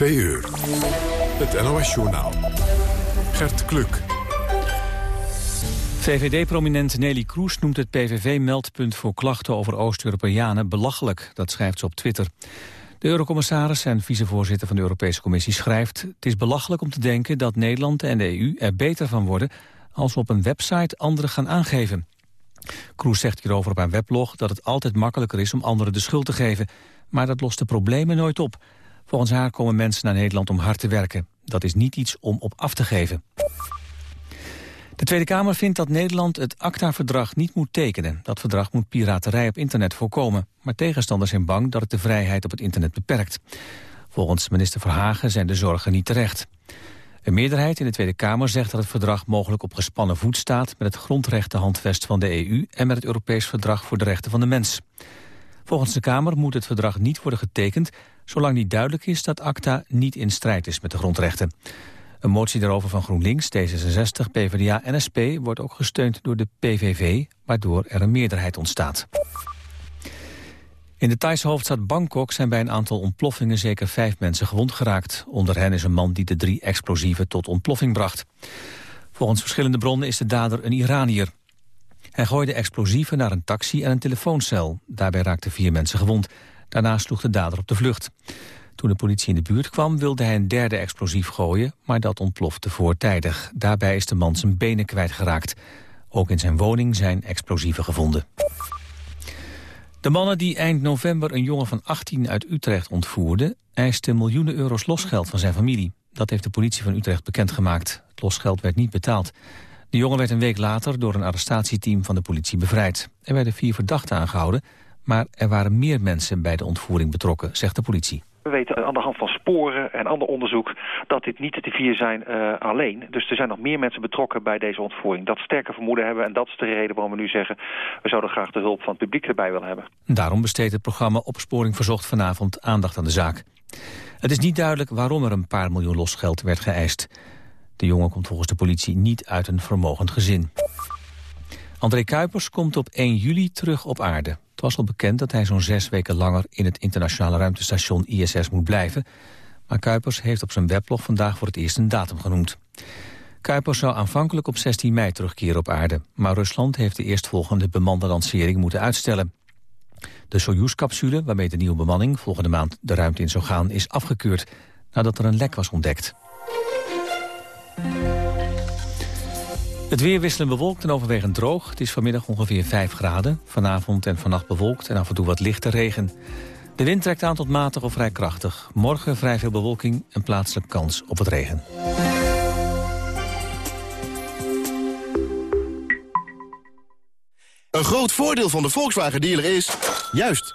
2 uur. Het NOS-journaal. Gert Kluk. VVD-prominent Nelly Kroes noemt het PVV-meldpunt voor klachten over Oost-Europeanen belachelijk. Dat schrijft ze op Twitter. De eurocommissaris en vicevoorzitter van de Europese Commissie schrijft... het is belachelijk om te denken dat Nederland en de EU er beter van worden... als we op een website anderen gaan aangeven. Kroes zegt hierover op haar weblog dat het altijd makkelijker is om anderen de schuld te geven. Maar dat lost de problemen nooit op. Volgens haar komen mensen naar Nederland om hard te werken. Dat is niet iets om op af te geven. De Tweede Kamer vindt dat Nederland het ACTA-verdrag niet moet tekenen. Dat verdrag moet piraterij op internet voorkomen. Maar tegenstanders zijn bang dat het de vrijheid op het internet beperkt. Volgens minister Verhagen zijn de zorgen niet terecht. Een meerderheid in de Tweede Kamer zegt dat het verdrag mogelijk op gespannen voet staat... met het grondrechtenhandvest van de EU en met het Europees Verdrag voor de Rechten van de Mens. Volgens de Kamer moet het verdrag niet worden getekend... zolang niet duidelijk is dat ACTA niet in strijd is met de grondrechten. Een motie daarover van GroenLinks, D66, PvdA en SP... wordt ook gesteund door de PVV, waardoor er een meerderheid ontstaat. In de Thaise hoofdstad Bangkok zijn bij een aantal ontploffingen zeker vijf mensen gewond geraakt. Onder hen is een man die de drie explosieven tot ontploffing bracht. Volgens verschillende bronnen is de dader een Iranier. Hij gooide explosieven naar een taxi en een telefooncel. Daarbij raakten vier mensen gewond. Daarna sloeg de dader op de vlucht. Toen de politie in de buurt kwam wilde hij een derde explosief gooien, maar dat ontplofte voortijdig. Daarbij is de man zijn benen kwijtgeraakt. Ook in zijn woning zijn explosieven gevonden. De mannen die eind november een jongen van 18 uit Utrecht ontvoerden... eisten miljoenen euro's losgeld van zijn familie. Dat heeft de politie van Utrecht bekendgemaakt. Het losgeld werd niet betaald. De jongen werd een week later door een arrestatieteam van de politie bevrijd. Er werden vier verdachten aangehouden, maar er waren meer mensen bij de ontvoering betrokken, zegt de politie. We weten aan de hand van sporen en ander onderzoek dat dit niet de vier zijn uh, alleen. Dus er zijn nog meer mensen betrokken bij deze ontvoering. Dat sterke vermoeden hebben en dat is de reden waarom we nu zeggen... we zouden graag de hulp van het publiek erbij willen hebben. Daarom besteedt het programma Opsporing Verzocht vanavond aandacht aan de zaak. Het is niet duidelijk waarom er een paar miljoen losgeld werd geëist. De jongen komt volgens de politie niet uit een vermogend gezin. André Kuipers komt op 1 juli terug op aarde. Het was al bekend dat hij zo'n zes weken langer in het internationale ruimtestation ISS moet blijven. Maar Kuipers heeft op zijn weblog vandaag voor het eerst een datum genoemd. Kuipers zou aanvankelijk op 16 mei terugkeren op aarde. Maar Rusland heeft de eerstvolgende bemande lancering moeten uitstellen. De Soyuz-capsule, waarmee de nieuwe bemanning volgende maand de ruimte in zou gaan, is afgekeurd nadat er een lek was ontdekt. Het weer wisselen bewolkt en overwegend droog. Het is vanmiddag ongeveer 5 graden. Vanavond en vannacht bewolkt en af en toe wat lichte regen. De wind trekt aan tot matig of vrij krachtig. Morgen vrij veel bewolking en plaatselijk kans op het regen. Een groot voordeel van de Volkswagen dealer is... juist,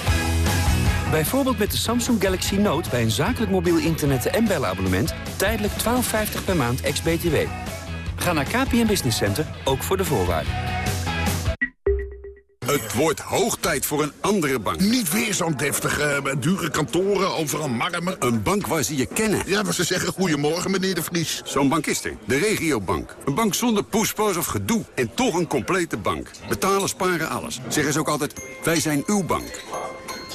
Bijvoorbeeld met de Samsung Galaxy Note bij een zakelijk mobiel internet- en bellenabonnement... tijdelijk 12,50 per maand ex-BTW. Ga naar KPN Business Center, ook voor de voorwaarden. Het wordt hoog tijd voor een andere bank. Niet weer zo'n deftige, dure kantoren, overal marmer. Een bank waar ze je kennen. Ja, maar ze zeggen goedemorgen, meneer de Vries. Zo'n bank is er. De regiobank. Een bank zonder poespas of gedoe. En toch een complete bank. Betalen, sparen, alles. Zeggen ze ook altijd, wij zijn uw bank.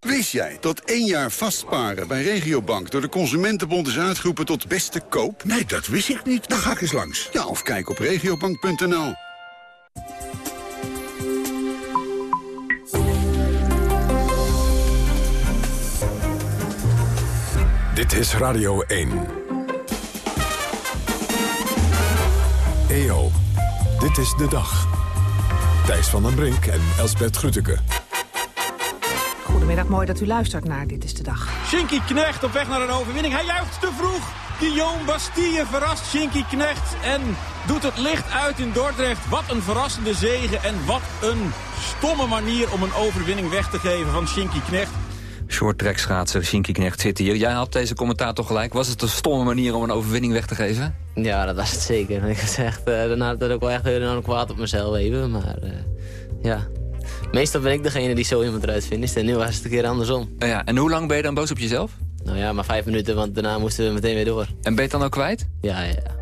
Wist jij dat één jaar vastparen bij Regiobank... door de Consumentenbond is uitgeroepen tot beste koop? Nee, dat wist ik niet. Dan ga ik eens langs. Ja, of kijk op regiobank.nl. Dit is Radio 1. EO, dit is de dag. Thijs van den Brink en Elsbert Grütke. Goedemiddag, mooi dat u luistert naar Dit is de Dag. Shinky Knecht op weg naar een overwinning. Hij juicht te vroeg. Guillaume Bastille verrast Shinky Knecht en doet het licht uit in Dordrecht. Wat een verrassende zegen en wat een stomme manier om een overwinning weg te geven van Shinky Knecht. Short schaatser Shinky Knecht zit hier. Jij had deze commentaar toch gelijk. Was het een stomme manier om een overwinning weg te geven? Ja, dat was het zeker. Ik zeg, uh, daarna had ik ook wel echt heel kwaad op mezelf even. Maar uh, ja, meestal ben ik degene die zo iemand eruit vindt. En nu was het een keer andersom. Ja, en hoe lang ben je dan boos op jezelf? Nou ja, maar vijf minuten, want daarna moesten we meteen weer door. En ben je het dan ook kwijt? Ja, ja.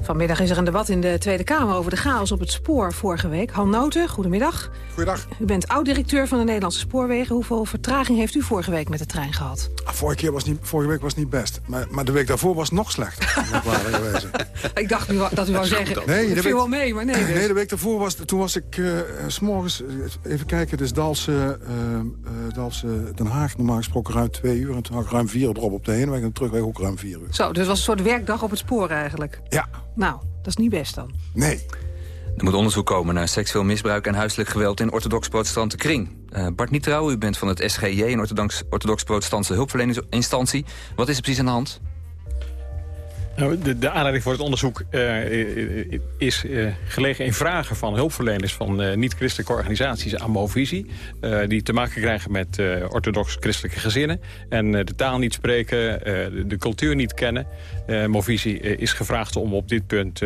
Vanmiddag is er een debat in de Tweede Kamer over de chaos op het spoor vorige week. Han Noten, goedemiddag. Goedendag. U bent oud-directeur van de Nederlandse Spoorwegen. Hoeveel vertraging heeft u vorige week met de trein gehad? Ah, vorige, keer was niet, vorige week was niet best. Maar, maar de week daarvoor was het nog slechter. Ik dacht u, dat u wou zeggen, nee, dat viel wel mee, maar nee. Dus. Nee, de week daarvoor was, toen was ik uh, s morgens, even kijken, dus Dalse, uh, Dalse Den Haag normaal gesproken ruim twee uur. En toen had ik ruim vier erop op de heenweg en terugweg ook ruim vier uur. Zo, dus het was een soort werkdag op het spoor eigenlijk? Ja. Nou, dat is niet best dan. Nee. Er moet onderzoek komen naar seksueel misbruik en huiselijk geweld in orthodox-protestante kring. Uh, Bart Nietrouw, u bent van het SGJ, een orthodox-protestantse hulpverleningsinstantie. Wat is er precies aan de hand? Nou, de, de, aanleiding voor het onderzoek uh, is uh, gelegen in vragen van hulpverleners van niet-christelijke organisaties aan Movisie. die te maken krijgen met orthodox-christelijke gezinnen. En de taal niet spreken, de, de, cultuur niet kennen. Movisie is gevraagd om op dit punt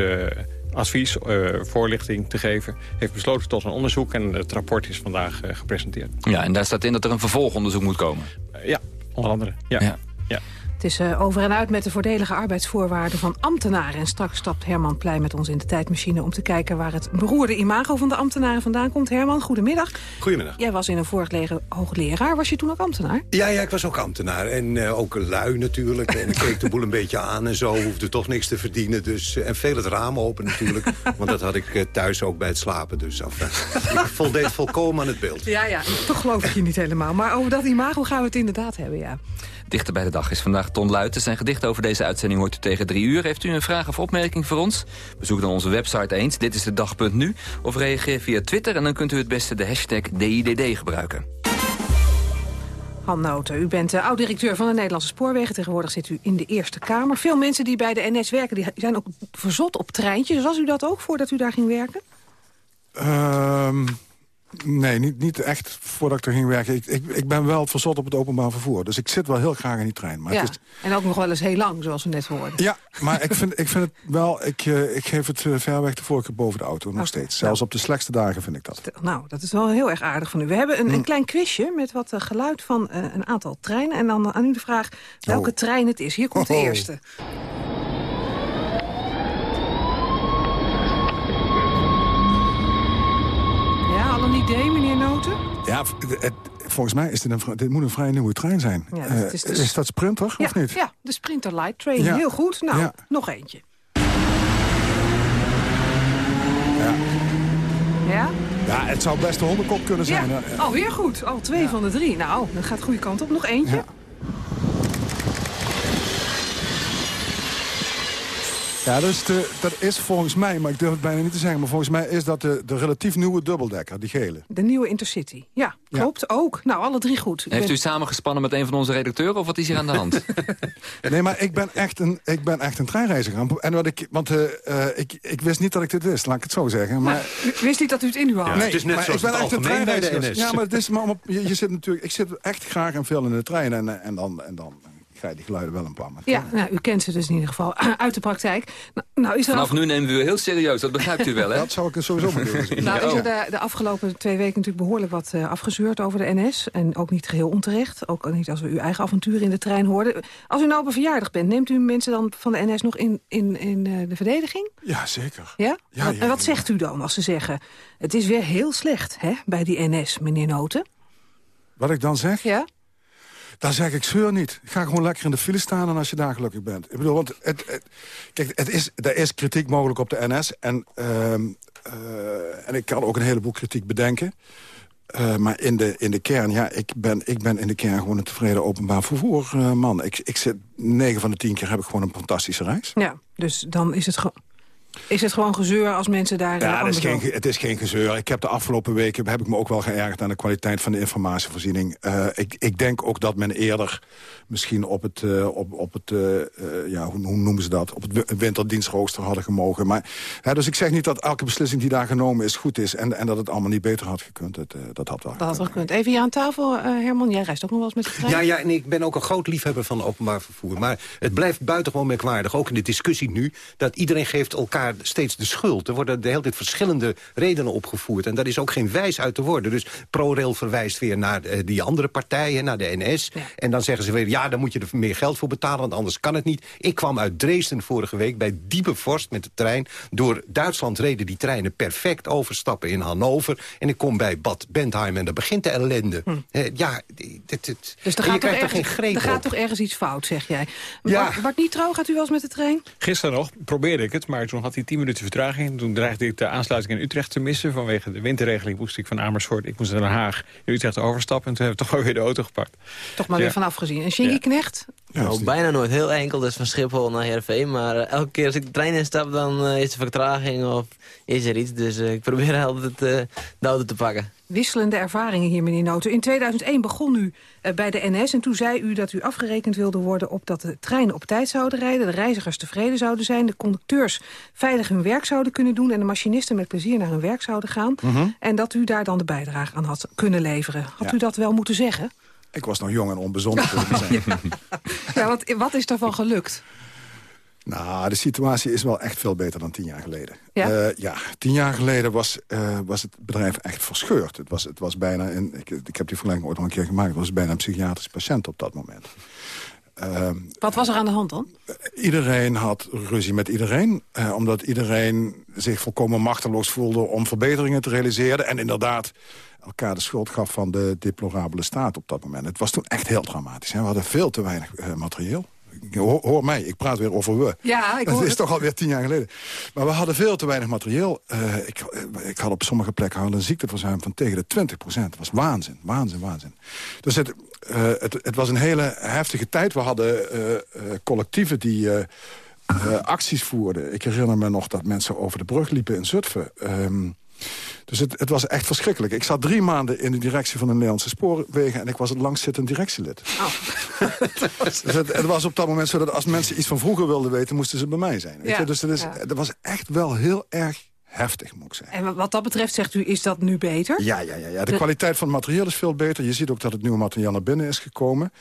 advies, voorlichting te geven. Heeft besloten tot een onderzoek en het rapport is vandaag gepresenteerd. Ja, en daar staat in dat er een vervolgonderzoek moet komen. ja, onder andere. ja. ja. ja. Het is uh, over en uit met de voordelige arbeidsvoorwaarden van ambtenaren. En straks stapt Herman Pleij met ons in de tijdmachine... om te kijken waar het beroerde imago van de ambtenaren vandaan komt. Herman, goedemiddag. Goedemiddag. Jij was in een vorig leven hoogleraar. Was je toen ook ambtenaar? Ja, ja ik was ook ambtenaar. En uh, ook lui natuurlijk. En ik keek de boel een beetje aan en zo. Hoefde toch niks te verdienen. Dus, uh, en veel het raam open natuurlijk. want dat had ik thuis ook bij het slapen. Dus af, ik voldeed volkomen aan het beeld. Ja, ja. Toch geloof ik je niet helemaal. Maar over dat imago gaan we het inderdaad hebben, ja. Dichter bij de dag is vandaag Ton Luiten. Zijn gedicht over deze uitzending hoort u tegen drie uur. Heeft u een vraag of opmerking voor ons? Bezoek dan onze website eens, dit is de dag.nu. Of reageer via Twitter en dan kunt u het beste de hashtag DIDD gebruiken. Han Noten, u bent oud-directeur van de Nederlandse Spoorwegen. Tegenwoordig zit u in de Eerste Kamer. Veel mensen die bij de NS werken die zijn ook verzot op treintjes. Was u dat ook voordat u daar ging werken? Um, Nee, niet, niet echt voordat ik er ging werken. Ik, ik, ik ben wel verzot op het openbaar vervoer. Dus ik zit wel heel graag in die trein. Maar ja, het is... en ook nog wel eens heel lang, zoals we net hoorden. Ja, maar ik vind, ik vind het wel... Ik, uh, ik geef het uh, ver weg de voorkeur boven de auto, nog okay. steeds. Zelfs nou. op de slechtste dagen vind ik dat. Nou, dat is wel heel erg aardig van u. We hebben een, mm. een klein quizje met wat uh, geluid van een aantal treinen. En dan aan u de vraag welke oh. trein het is. Hier komt de oh. eerste. Idee, meneer Noten? Ja, het, volgens mij is dit, een, dit moet een vrij nieuwe trein zijn. Ja, dat is, uh, is, dat Sprinter, ja, of niet? Ja, de Sprinter Light Train. Ja. Heel goed. Nou, nog eentje. Ja. Ja? Ja, het zou best de hondenkop kunnen zijn. Ja, alweer goed. Al twee van de drie. Nou, dat gaat de goede kant op. Nog eentje. Ja, dus de, dat is volgens mij, maar ik durf het bijna niet te zeggen... maar volgens mij is dat de, de relatief nieuwe dubbeldekker, die gele. De nieuwe Intercity, ja, klopt, ja. ook. Nou, alle drie goed. Ik Heeft ben... u samengespannen met een van onze redacteuren of wat is hier aan de hand? nee, maar ik ben echt een, ik ben echt een treinreiziger. En wat ik, want uh, uh, ik, ik wist niet dat ik dit wist, laat ik het zo zeggen. Maar... U wist niet dat u het in u had? Ja, nee, het is net maar zoals ik ben echt een treinreiziger. Ja, maar, het is, maar op, je, je zit natuurlijk, ik zit echt graag en veel in de trein en, en dan... En dan krijg die geluiden wel een paar maal. Ja, nou, u kent ze dus in ieder geval uit de praktijk. Nou, nou is er Vanaf nu nemen we u heel serieus, dat begrijpt u wel, hè? Dat zou ik er sowieso maar doen. Nou is er de, de, afgelopen twee weken natuurlijk behoorlijk wat uh, afgezeurd over de NS. En ook niet geheel onterecht. Ook niet als we uw eigen avontuur in de trein hoorden. Als u nou op een verjaardag bent, neemt u mensen dan van de NS nog in, in, in uh, de verdediging? Ja, zeker. Ja? ja, ja en wat zegt u dan als ze zeggen... het is weer heel slecht hè, bij die NS, meneer Noten? Wat ik dan zeg? Ja? Dan zeg ik, zeur niet. Ga gewoon lekker in de file staan en als je daar gelukkig bent. Ik bedoel, want het, kijk, het is, er is kritiek mogelijk op de NS. En, uh, uh, en ik kan ook een heleboel kritiek bedenken. Uh, maar in de, in de kern, ja, ik ben, ik ben in de kern gewoon een tevreden openbaar vervoer uh, man. Ik, ik zit, negen van de tien keer heb ik gewoon een fantastische reis. Ja, dus dan is het gewoon... Is het gewoon gezeur als mensen daar... Ja, het is, geen, het is geen gezeur. Ik heb de afgelopen weken heb ik me ook wel geërgerd aan de kwaliteit van de informatievoorziening. Uh, ik, ik denk ook dat men eerder misschien op het, uh, op, op het uh, ja, hoe, hoe, noemen ze dat, op het winterdienstrooster hadden gemogen. Maar, hè, dus ik zeg niet dat elke beslissing die daar genomen is goed is en, en dat het allemaal niet beter had gekund. Het, dat had wel dat had wel gekund. Even hier aan tafel, Herman, jij reist ook nog wel eens met de trein? Ja, ja, en ik ben ook een groot liefhebber van openbaar vervoer. Maar het blijft buitengewoon merkwaardig, ook in de discussie nu, dat iedereen geeft elkaar steeds de schuld. Er worden de hele tijd verschillende redenen opgevoerd. En daar is ook geen wijs uit te worden. Dus ProRail verwijst weer naar uh, die andere partijen, naar de NS. Ja. En dan zeggen ze weer, ja, dan moet je er meer geld voor betalen... want anders kan het niet. Ik kwam uit Dresden vorige week bij diepe vorst met de trein. Door Duitsland reden die treinen perfect overstappen in Hannover. En ik kom bij Bad Bentheim en daar begint de ellende. Hm. Uh, ja, dit, dit, dus er gaat, toch ergens, er geen er gaat toch ergens iets fout, zeg jij. Ja. Bart, Bart Nitro, gaat u wel eens met de trein? Gisteren nog probeerde ik het, maar toen had hij 10 minuten vertraging. Toen dreigde ik de aansluiting in Utrecht te missen. Vanwege de winterregeling moest ik van Amersfoort, ik moest naar Den Haag, in Utrecht overstappen. En toen heb ik toch wel weer de auto gepakt. Toch maar ja. weer vanaf gezien. En Shingy ja. Knecht? Ja, nou, bijna nooit heel enkel, dus van Schiphol naar Heerenveen. Maar uh, elke keer als ik de trein instap, dan uh, is er vertraging of is er iets. Dus uh, ik probeer altijd de auto te pakken. Wisselende ervaringen hier, meneer Noten. In 2001 begon u bij de NS en toen zei u dat u afgerekend wilde worden... op dat de treinen op tijd zouden rijden, de reizigers tevreden zouden zijn... de conducteurs veilig hun werk zouden kunnen doen... en de machinisten met plezier naar hun werk zouden gaan. Mm -hmm. En dat u daar dan de bijdrage aan had kunnen leveren. Had ja. u dat wel moeten zeggen? Ik was nog jong en onbezonnen. ja wat, wat is daarvan gelukt? Nou, de situatie is wel echt veel beter dan tien jaar geleden. Ja, uh, ja tien jaar geleden was, uh, was het bedrijf echt verscheurd. Het was, het was bijna, een, ik, ik heb die vergelijking ooit nog een keer gemaakt... het was bijna een psychiatrisch patiënt op dat moment. Uh, Wat was er aan de hand dan? Iedereen had ruzie met iedereen. Uh, omdat iedereen zich volkomen machteloos voelde om verbeteringen te realiseren. En inderdaad elkaar de schuld gaf van de deplorabele staat op dat moment. Het was toen echt heel dramatisch. Hè? We hadden veel te weinig uh, materieel. Hoor, hoor, mij, ik praat weer over we. Ja, ik dat is toch alweer tien jaar geleden. Maar we hadden veel te weinig materieel. Uh, ik, ik, had op sommige plekken een ziekteverzuim van tegen de 20 procent. Dat was waanzin, waanzin, waanzin. Dus het, uh, het, het, was een hele heftige tijd. We hadden uh, collectieven die acties voerden. Ik herinner me nog dat mensen over de brug liepen in Zutphen. Um, dus het, het, was echt verschrikkelijk. Ik zat drie maanden in de directie van de Nederlandse spoorwegen... en ik was het langstzittend directielid. Oh. dus het, het, was op dat moment zo dat als mensen iets van vroeger wilden weten... moesten ze bij mij zijn. Weet Ja, je? Dus dat, is, dat was echt wel heel erg heftig, moet ik zeggen. En wat dat betreft zegt u, is dat nu beter? Ja, ja, ja, ja. de kwaliteit van het materieel is veel beter. Je ziet ook dat het nieuwe materiaal naar binnen is gekomen.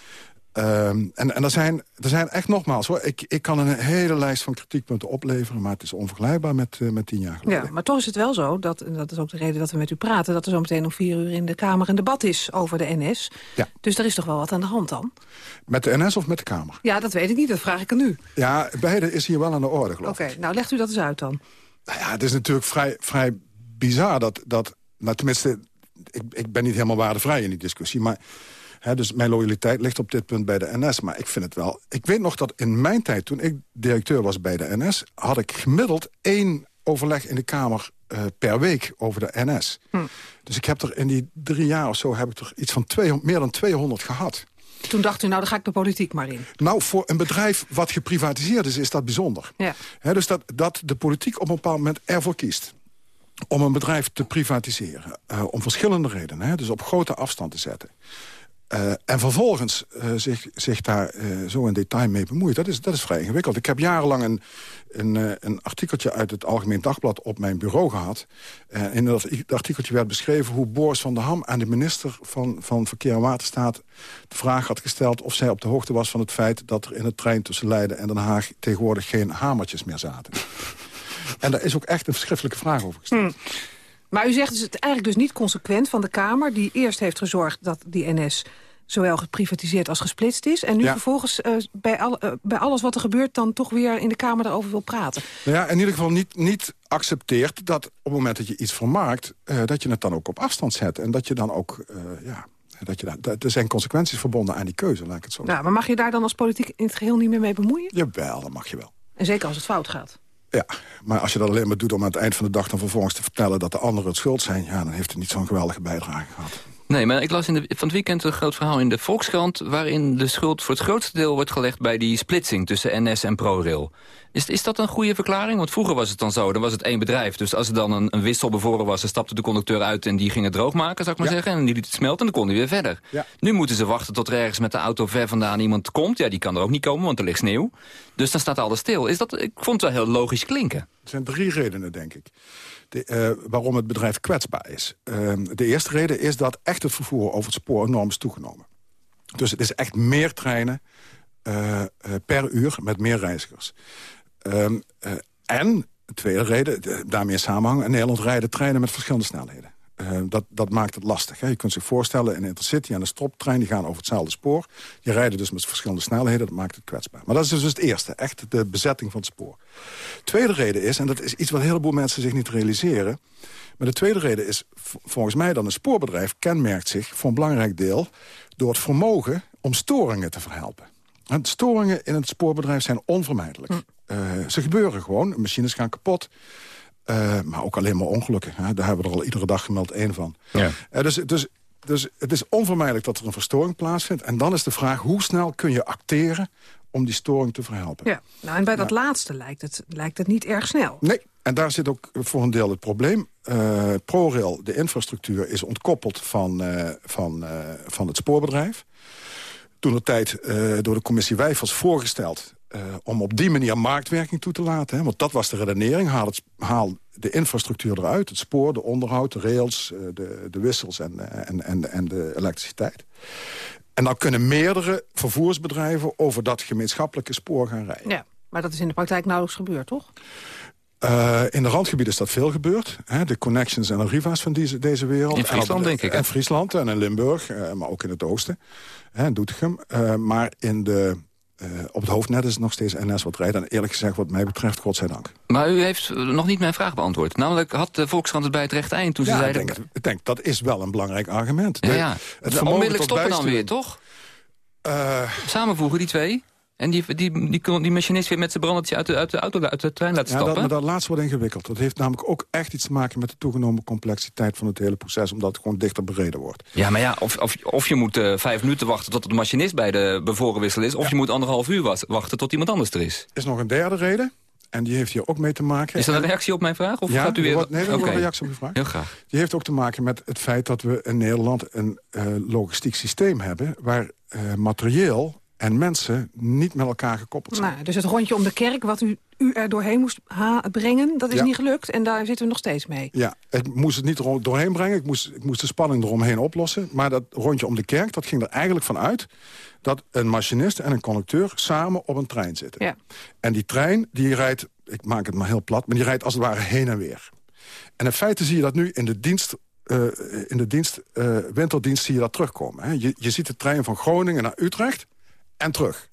Um, en en er, zijn, er zijn echt nogmaals, hoor, ik, ik kan een hele lijst van kritiekpunten opleveren... maar het is onvergelijkbaar met, uh, met tien jaar geleden. Ja, maar toch is het wel zo, dat, en dat is ook de reden dat we met u praten... dat er zo meteen om vier uur in de Kamer een debat is over de NS. Ja. Dus er is toch wel wat aan de hand dan? Met de NS of met de Kamer? Ja, dat weet ik niet, dat vraag ik aan u. Ja, beide is hier wel aan de orde, geloof Oké, okay, nou legt u dat eens uit dan. Nou ja, het is natuurlijk vrij, vrij bizar dat... dat nou, tenminste, ik, ik ben niet helemaal waardevrij in die discussie... maar He, dus mijn loyaliteit ligt op dit punt bij de NS. Maar ik vind het wel... Ik weet nog dat in mijn tijd, toen ik directeur was bij de NS... had ik gemiddeld één overleg in de Kamer uh, per week over de NS. Hm. Dus ik heb er in die drie jaar of zo... heb ik er iets van 200, meer dan 200 gehad. Toen dacht u, nou, daar ga ik de politiek maar in. Nou, voor een bedrijf wat geprivatiseerd is, is dat bijzonder. Ja. He, dus dat, dat de politiek op een bepaald moment ervoor kiest om een bedrijf te privatiseren. Uh, om verschillende redenen. Hè? Dus op grote afstand te zetten. Uh, en vervolgens uh, zich, zich daar uh, zo in detail mee bemoeien, dat is, dat is vrij ingewikkeld. Ik heb jarenlang een, een, een artikeltje uit het Algemeen Dagblad op mijn bureau gehad. in dat artikeltje werd beschreven hoe Boris van der Ham aan de minister van, van Verkeer en Waterstaat de vraag had gesteld of zij op de hoogte was van het feit dat er in het trein tussen Leiden en Den Haag tegenwoordig geen hamertjes meer zaten. en daar is ook echt een verschrikkelijke vraag over gesteld. Hmm. Maar u zegt dus het eigenlijk dus niet consequent van de Kamer... die eerst heeft gezorgd dat die NS zowel geprivatiseerd als gesplitst is... en nu vervolgens uh, bij, al, uh, bij alles wat er gebeurt... dan toch weer in de Kamer daarover wil praten. Nou ja, in ieder geval niet, niet accepteert dat op het moment dat je iets vermaakt... Uh, dat je het dan ook op afstand zet. En dat je dan ook... ja, dat je dat, er zijn consequenties verbonden aan die keuze, laat ik het zo zeggen. maar mag je daar dan als politiek in het geheel niet meer mee bemoeien? Jawel, dat mag je wel. En zeker als het fout gaat? Ja, maar als je dat alleen maar doet om aan het eind van de dag... dan vervolgens te vertellen dat de anderen het schuld zijn... ja, dan heeft het niet zo'n geweldige bijdrage gehad. Nee, maar ik las in de, van het weekend een groot verhaal in de Volkskrant... waarin de schuld voor het grootste deel wordt gelegd bij die splitsing tussen NS en ProRail. Is, is dat een goede verklaring? Want vroeger was het dan zo, dan was het één bedrijf. Dus als er dan een, een wissel bevoren was, dan stapte de conducteur uit... en die ging het droog maken, zou ik maar zeggen. En die liet het smelten en dan kon hij weer verder. Ja. Nu moeten ze wachten tot er ergens met de auto ver vandaan iemand komt. Ja, die kan er ook niet komen, want er ligt sneeuw. Dus dan staat alles stil. Is dat, ik vond het wel heel logisch klinken. Er zijn drie redenen, denk ik. De, uh, waarom het bedrijf kwetsbaar is. Uh, de eerste reden is dat echt het vervoer over het spoor enorm is toegenomen. Dus het is echt meer treinen uh, per uur met meer reizigers. Ehm, en, de tweede reden, daarmee samenhang... in Nederland rijden treinen met verschillende snelheden. Uh, dat, dat maakt het lastig. Hè. Je kunt zich voorstellen, een intercity en een stoptrein... die gaan over hetzelfde spoor. Die rijden dus met verschillende snelheden. Dat maakt het kwetsbaar. Maar dat is dus het eerste. Echt de bezetting van het spoor. Tweede reden is, en dat is iets wat een heleboel mensen zich niet realiseren... maar de tweede reden is, volgens mij dan een spoorbedrijf... kenmerkt zich voor een belangrijk deel... door het vermogen om storingen te verhelpen. En storingen in het spoorbedrijf zijn onvermijdelijk. Hm. Uh, ze gebeuren gewoon. Machines gaan kapot. Uh, maar ook alleen maar ongelukken. Hè? Daar hebben we er al iedere dag gemeld één van. Ja. Uh, dus, dus, dus het is onvermijdelijk dat er een verstoring plaatsvindt. En dan is de vraag, hoe snel kun je acteren om die storing te verhelpen? Ja, nou, en bij dat laatste lijkt het, lijkt het niet erg snel. Nee, en daar zit ook voor een deel het probleem. Uh, ProRail, de infrastructuur, is ontkoppeld van, van, van het spoorbedrijf. Toen de tijd door de commissie Wijfels voorgesteld uh, om op die manier marktwerking toe te laten. Hè? Want dat was de redenering. Haal, het, haal de infrastructuur eruit. Het spoor, de onderhoud, de rails, uh, de, de wissels en, uh, en, en, en de elektriciteit. En dan kunnen meerdere vervoersbedrijven over dat gemeenschappelijke spoor gaan rijden. Ja, maar dat is in de praktijk nauwelijks gebeurd, toch? Uh, in de randgebieden is dat veel gebeurd. Hè? De connections en de riva's van deze, deze wereld. In Friesland, denk ik. In Friesland en in Limburg, uh, maar ook in het oosten. Hè, in Doetinchem. Uh, maar in de uh, op het hoofdnet is het nog steeds NS wat rijdt. En eerlijk gezegd, wat mij betreft, godzijdank. Maar u heeft nog niet mijn vraag beantwoord. Namelijk, had de Volkskrant het bij het rechte eind toen ja, ze zeiden... Ik denk, ik denk, dat is wel een belangrijk argument. Ja, ja. Het onmiddellijk stoppen dan weer, toch? Uh, Samenvoegen, die twee? En die, die, die, die machinist weer met zijn brandertje uit de, uit de auto, uit de trein laten ja, stappen? Dat, maar dat laatste wordt ingewikkeld. Dat heeft namelijk ook echt iets te maken met de toegenomen complexiteit van het hele proces. Omdat het gewoon dichter bereden wordt. Ja, maar ja, of, of, of je moet uh, vijf minuten wachten tot de machinist bij de bevorenwissel is. Of ja. je moet anderhalf uur wachten tot iemand anders er is. is nog een derde reden. En die heeft hier ook mee te maken... Is dat een reactie op mijn vraag? Of ja, gaat u weer... Wordt, nee, dat okay. een reactie op uw vraag. Heel graag. Die heeft ook te maken met het feit dat we in Nederland een uh, logistiek systeem hebben... waar uh, materieel en mensen niet met elkaar gekoppeld zijn. Nou, dus het rondje om de kerk, wat u, u er doorheen moest brengen... dat is ja. niet gelukt en daar zitten we nog steeds mee. Ja, ik moest het niet doorheen brengen. Ik moest, ik moest de spanning eromheen oplossen. Maar dat rondje om de kerk, dat ging er eigenlijk van uit... dat een machinist en een conducteur samen op een trein zitten. Ja. En die trein, die rijdt, ik maak het maar heel plat... maar die rijdt als het ware heen en weer. En in feite zie je dat nu in de dienst uh, in de dienst, uh, winterdienst zie je dat terugkomen. Hè? Je, je ziet de trein van Groningen naar Utrecht en terug.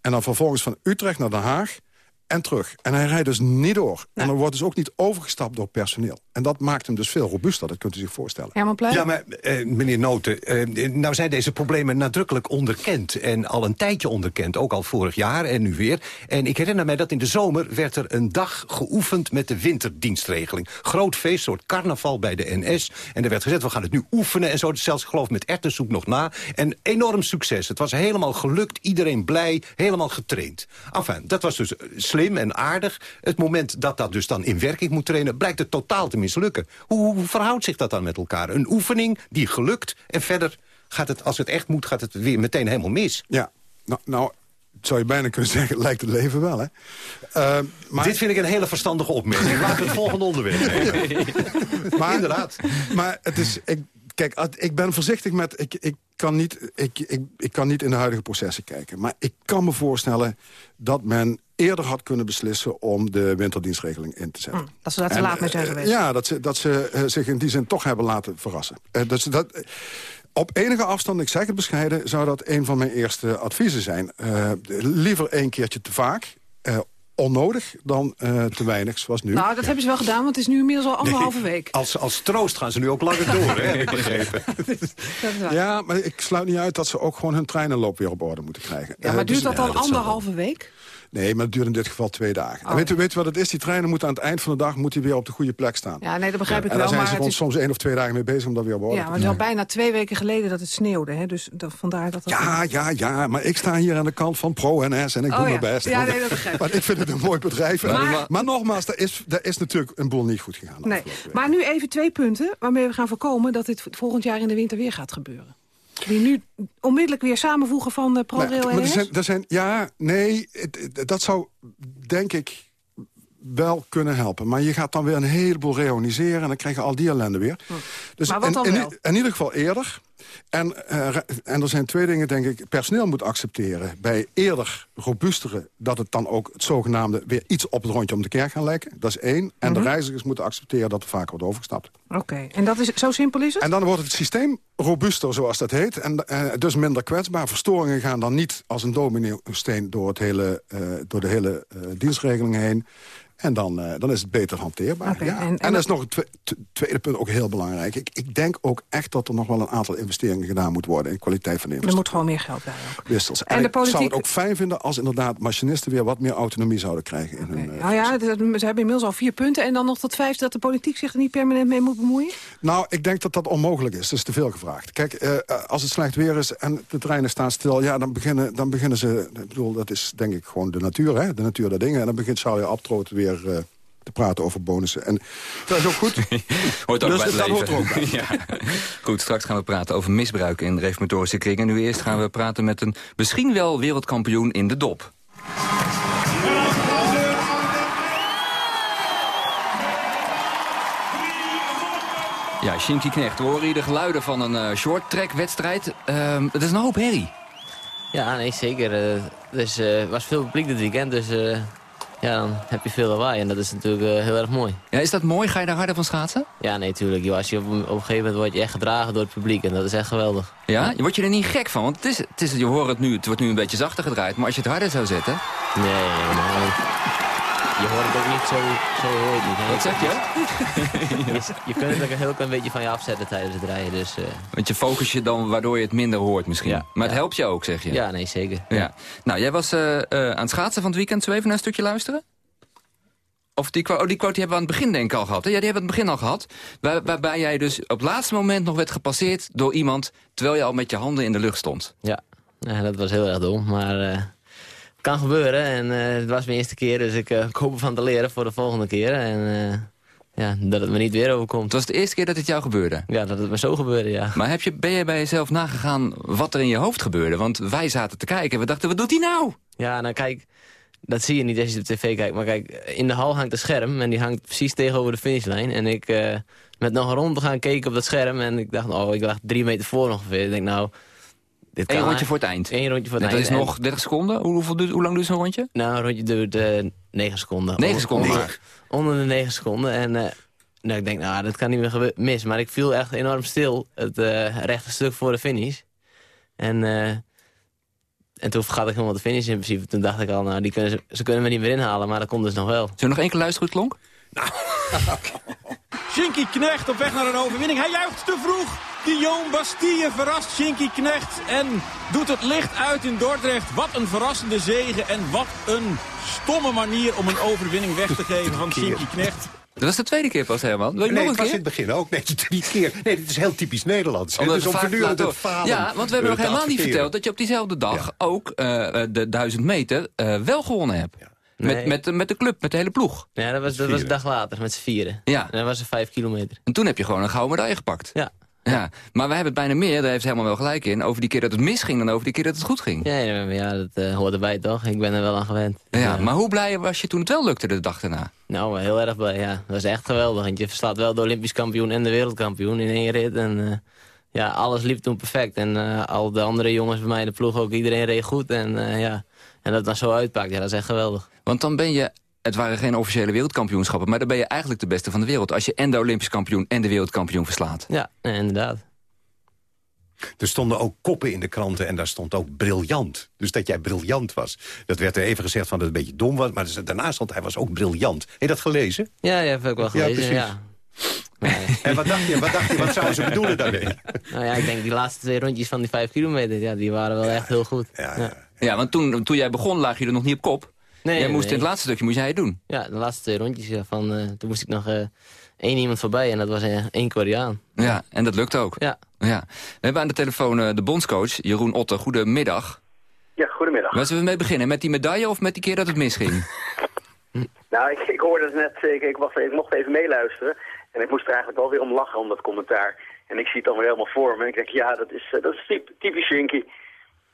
En dan vervolgens van Utrecht naar Den Haag en terug. En hij rijdt dus niet door. Nee. En er wordt dus ook niet overgestapt door personeel. En dat maakt hem dus veel robuuster, dat kunt u zich voorstellen. Ja, maar, ja, maar uh, meneer Noten, uh, nou zijn deze problemen nadrukkelijk onderkend. En al een tijdje onderkend, ook al vorig jaar en nu weer. En ik herinner mij dat in de zomer werd er een dag geoefend met de winterdienstregeling. Groot feest, soort carnaval bij de NS. En er werd gezegd, we gaan het nu oefenen en zo. Zelfs geloof met ertessoep nog na. En enorm succes. Het was helemaal gelukt, iedereen blij, helemaal getraind. Enfin, dat was dus slim en aardig. Het moment dat dat dus dan in werking moet trainen... blijkt het totaal te mislukken. Hoe, hoe verhoudt zich dat dan met elkaar? Een oefening die gelukt en verder gaat het, als het echt moet, gaat het weer meteen helemaal mis. Ja, nou, nou zou je bijna kunnen zeggen, lijkt het leven wel, hè? Uh, maar... Dit vind ik een hele verstandige opmerking. Laten we het volgende onderwerp nemen. maar, Inderdaad. Maar het is... Ik, kijk, ik ben voorzichtig met... Ik, ik, kan niet, ik, ik, ik kan niet in de huidige processen kijken. Maar ik kan me voorstellen dat men eerder had kunnen beslissen om de winterdienstregeling in te zetten. Hm, dat ze daar te laat mee zijn geweest. Ja, dat ze, dat ze uh, zich in die zin toch hebben laten verrassen. Uh, dat ze dat, op enige afstand, ik zeg het bescheiden... zou dat een van mijn eerste adviezen zijn. Uh, liever één keertje te vaak onnodig dan uh, te weinig, zoals nu. Nou, dat hebben ze wel gedaan, want het is nu inmiddels al anderhalve nee, week. Als, als troost gaan ze nu ook langer door, hè, heb ik begrepen. ja, maar ik sluit niet uit dat ze ook gewoon hun treinenloop weer op orde moeten krijgen. Ja, maar uh, duurt dus, dat dan ja, anderhalve week? Nee, maar het duurt in dit geval twee dagen. Oh. Weet, u, weet u wat het is? Die treinen moeten aan het eind van de dag moet die weer op de goede plek staan. Ja, nee, dat begrijp ik en wel. daar zijn maar ze is... soms één of twee dagen mee bezig om dat weer op orde Ja, maar het is al bijna twee weken geleden dat het sneeuwde. Hè? Dus dat, vandaar dat... dat ja, ja, ja, maar ik sta hier aan de kant van ProNS en ik oh, doe ja. mijn best. Ja, nee, dat begrijp ik. Want ik vind het een mooi bedrijf. Maar, maar nogmaals, er is, er is natuurlijk een boel niet goed gegaan. Nee. Maar nu even twee punten waarmee we gaan voorkomen... dat dit volgend jaar in de winter weer gaat gebeuren. Die nu onmiddellijk weer samenvoegen van uh, ProRail en er zijn, er zijn, Ja, nee, het, het, dat zou denk ik wel kunnen helpen. Maar je gaat dan weer een heleboel reorganiseren... en dan krijg je al die ellende weer. Hm. Dus maar wat dan in, wel? in, in ieder geval eerder. En, uh, en er zijn twee dingen, denk ik. Personeel moet accepteren bij eerder robuustere... dat het dan ook het zogenaamde weer iets op het rondje om de kerk gaan lijken. Dat is één. En Mhm. de reizigers moeten accepteren dat er vaker wordt overgestapt. Oké, en dat is, zo simpel is het? En dan wordt het systeem robuuster, zoals dat heet. En uh, dus minder kwetsbaar. Verstoringen gaan dan niet als een domineesteen door, het hele, uh, door de hele dienstregeling heen. En dan, uh, dan is het beter hanteerbaar. Ja. en- En, en dat is nog het tweede punt ook heel belangrijk. Ik, ik denk ook echt dat er nog wel een aantal investeringen gedaan moet worden... in kwaliteit van de Er moet gewoon meer geld bij ook. Wissels. En En, de ik zou politiek- het ook fijn vinden als inderdaad machinisten... weer wat meer autonomie zouden krijgen in hun... eh, Nou ja, dat- ze hebben inmiddels al vier punten. En dan nog tot vijf dat de politiek zich er niet permanent mee moet bemoeien? Nou, ik denk dat dat onmogelijk is. Dat is te veel gevraagd. Kijk, eh, als het slecht weer is en de treinen staan stil... ja, dan beginnen, dan beginnen ze... Ik bedoel, dat is denk ik gewoon de natuur, hè? De natuur der dingen. En dan begint Charlie Abtroot weer... eh, te praten over bonussen. En dat is ook goed. Hoort ook Dus bij het dat leven. hoort er ook bij. ja. Goed, straks gaan we praten over misbruik in reformatorische kringen. Nu eerst gaan we praten met een misschien wel wereldkampioen in de dop. Ja, Shinky Knecht, we horen hier de geluiden van een eh, short track wedstrijd. Ehm het is een hoop herrie. Ja, nee, zeker. Er is, eh, was veel publiek dit weekend, dus eh, ja, dan heb je veel lawaai. En dat is natuurlijk eh, heel erg mooi. Ja, is dat mooi? Ga je daar harder van schaatsen? Ja, nee, tuurlijk. Joh, als je op, een- op een gegeven moment word je echt gedragen door het publiek. En dat is echt geweldig. Ja? Word je er niet gek van? Want het, is, het, is, je hoort het nu, het wordt nu een beetje zachter gedraaid. Maar als je het harder zou zetten... Nee, niet. Je hoort het ook niet zo, zo hoor je het niet. hè. Wat zeg je? je? Je kunt het ook een heel klein beetje van je afzetten tijdens het rijden. Dus, eh, Want je focus je dan waardoor je het minder hoort misschien. Ja. Maar het helpt je ook, zeg je? ja, nee, zeker. Ja. Nou, jij was eh, eh, aan het schaatsen van het weekend. Zullen we even naar een stukje luisteren? Of die, quote- oh, die quote die hebben we aan het begin denk ik al gehad. Hè? Ja, die hebben we aan het begin al gehad. Waar, waarbij jij dus op het laatste moment nog werd gepasseerd door iemand... terwijl je al met je handen in de lucht stond. Ja, ja dat was heel erg dom. Maar eh, kan gebeuren. En eh, het was mijn eerste keer, dus ik, eh, ik hoop ervan te leren voor de volgende keer. En eh, ja, dat het me niet weer overkomt. Het was de eerste keer dat het jou gebeurde? Ja, dat het me zo gebeurde, ja. Maar heb je, ben je bij jezelf nagegaan wat er in je hoofd gebeurde? Want wij zaten te kijken en we dachten, wat doet hij nou? Ja, nou kijk, dat zie je niet als je op tv kijkt. Maar kijk, in de hal hangt een scherm en die hangt precies tegenover de finishlijn. En ik eh, met nog een ronde gaan keken op dat scherm en ik dacht, oh, ik lag drie meter voor ongeveer. Ik denk, nou... Dit Eén rondje voor het eind. Eén rondje voor het dat eind. is En- nog 30 seconden. Hoe, hoeveel duurt- hoe lang duurt zo'n rondje? Nou, een rondje duurt eh 9 seconden. 9 Onder- seconden? Onder, onder de 9 seconden. En eh, nou, ik denk, nou, dat kan niet meer mis. Maar ik viel echt enorm stil, het eh, rechte stuk voor de finish. En, eh, en toen vergat ik helemaal de finish in principe. Toen dacht ik al, nou, die kunnen ze, ze kunnen me niet meer inhalen. Maar dat komt dus nog wel. Zullen we nog één keer luisteren hoe het klonk? Shinky Knecht op weg naar een overwinning. Hij juicht te vroeg. Guillaume Bastille verrast Shinky Knecht en doet het licht uit in Dordrecht. Wat een verrassende zege en wat een stomme manier om een overwinning weg te geven van Shinky Knecht. Dat was de tweede keer pas, Herman. Wil je Nee, nog het een was in keer? het begin ook. Nee, drie keer. Nee, dit is heel typisch Nederlands. Omdat dus om vaak voortdurend falen Ja, want we hebben nog helemaal niet verteld dat je op diezelfde dag ook eh, eh, de 1000 meter eh, wel gewonnen hebt. Nee. Met, met, met de club, met de hele ploeg. Ja, dat was, dat was een dag later, met z'n vieren. Ja. En dat was een 5 kilometer. En toen heb je gewoon een gouden medaille gepakt. Ja, Ja, maar wij hebben het bijna meer, daar heeft hij helemaal wel gelijk in... over die keer dat het misging dan over die keer dat het goed ging. Ja, ja, ja dat hoort erbij toch? Ik ben er wel aan gewend. Ja, maar hoe blij was je toen het wel lukte de dag daarna? Nou, heel erg blij, ja. Dat was echt geweldig. Want je verslaat wel de Olympisch kampioen en de wereldkampioen in één rit. En eh, ja, alles liep toen perfect. En eh, al de andere jongens bij mij in de ploeg ook, iedereen reed goed. En ja, en dat dan zo uitpakt, ja, dat is echt geweldig. Want dan ben je het waren geen officiële wereldkampioenschappen... maar dan ben je eigenlijk de beste van de wereld... als je en de Olympisch kampioen en de wereldkampioen verslaat. Ja, inderdaad. Er stonden ook koppen in de kranten en daar stond ook briljant. Dus dat jij briljant was. Dat werd er even gezegd van dat het een beetje dom was... maar daarna stond hij was ook briljant. Heb je dat gelezen? Ja, ja heb ik wel gelezen, ja. En wat dacht je? Wat dacht je? Wat zouden ze bedoelen daarmee? Nou ja, ik denk die laatste twee rondjes van die vijf kilometer... Ja, die waren wel echt heel goed. Ja, ja. ja want toen, toen jij begon lag je er nog niet op kop. Nee, jij moest in het laatste stukje moest jij het doen. Ja, de laatste twee rondjes. Ja, van, uh, toen moest ik nog uh, één iemand voorbij en dat was uh, één Koreaan. Ja, en dat lukt ook. Ja. ja. We hebben aan de telefoon de bondscoach, Jeroen Otte. Goedemiddag. Ja, goedemiddag. Waar zullen we mee beginnen? Met die medaille of met die keer dat het misging? nou, ik, ik, hoorde het net, ik, ik, was, ik mocht even meeluisteren. En ik moest er eigenlijk wel weer om lachen om dat commentaar. En ik zie het dan weer helemaal voor me. En ik denk, ja, dat is, dat is typisch Shinky.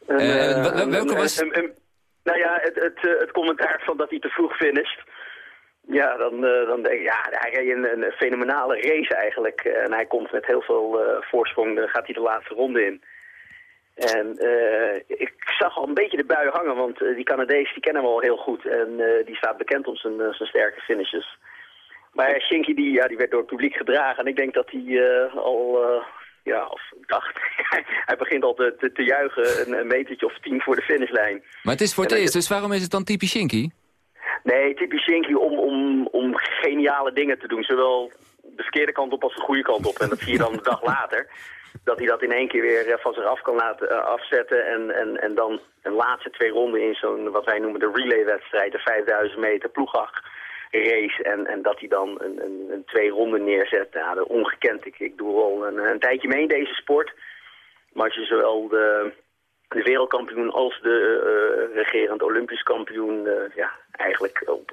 welke was... Nou ja, het, het, eh, het commentaar van dat hij te vroeg finisht. Ja, dan, uh, dan denk ik, ja, hij reed een, een fenomenale race eigenlijk. En hij komt met heel veel voorsprong, dan gaat hij de laatste ronde in. En ik zag al een beetje de bui hangen, want die Canadees die kennen we al heel goed. En die staat bekend om zijn, zijn sterke finishes. Maar Shinky die, ja, die werd door het publiek gedragen. En ik denk dat hij al ja, of dacht, hij begint al te, te, te juichen een, een, metertje of tien voor de finishlijn. Maar het is voor het eerst, dus waarom is het dan typisch Shinky? Nee, typisch Shinky om, om, om geniale dingen te doen. Zowel de verkeerde kant op als de goede kant op. En dat zie je dan de dag later. Dat hij dat in één keer weer van zich af kan laten uh, afzetten. En, en, en dan een laatste twee ronden in zo'n, wat wij noemen de relay-wedstrijd, de 5000 meter ploegach race. En, en dat hij dan een, een, een twee ronden neerzet. Ja, ongekend. Ik, ik doe al een, een tijdje mee in deze sport. Maar als je zowel de, de wereldkampioen als de uh, regerend olympisch kampioen... Uh, ja, eigenlijk op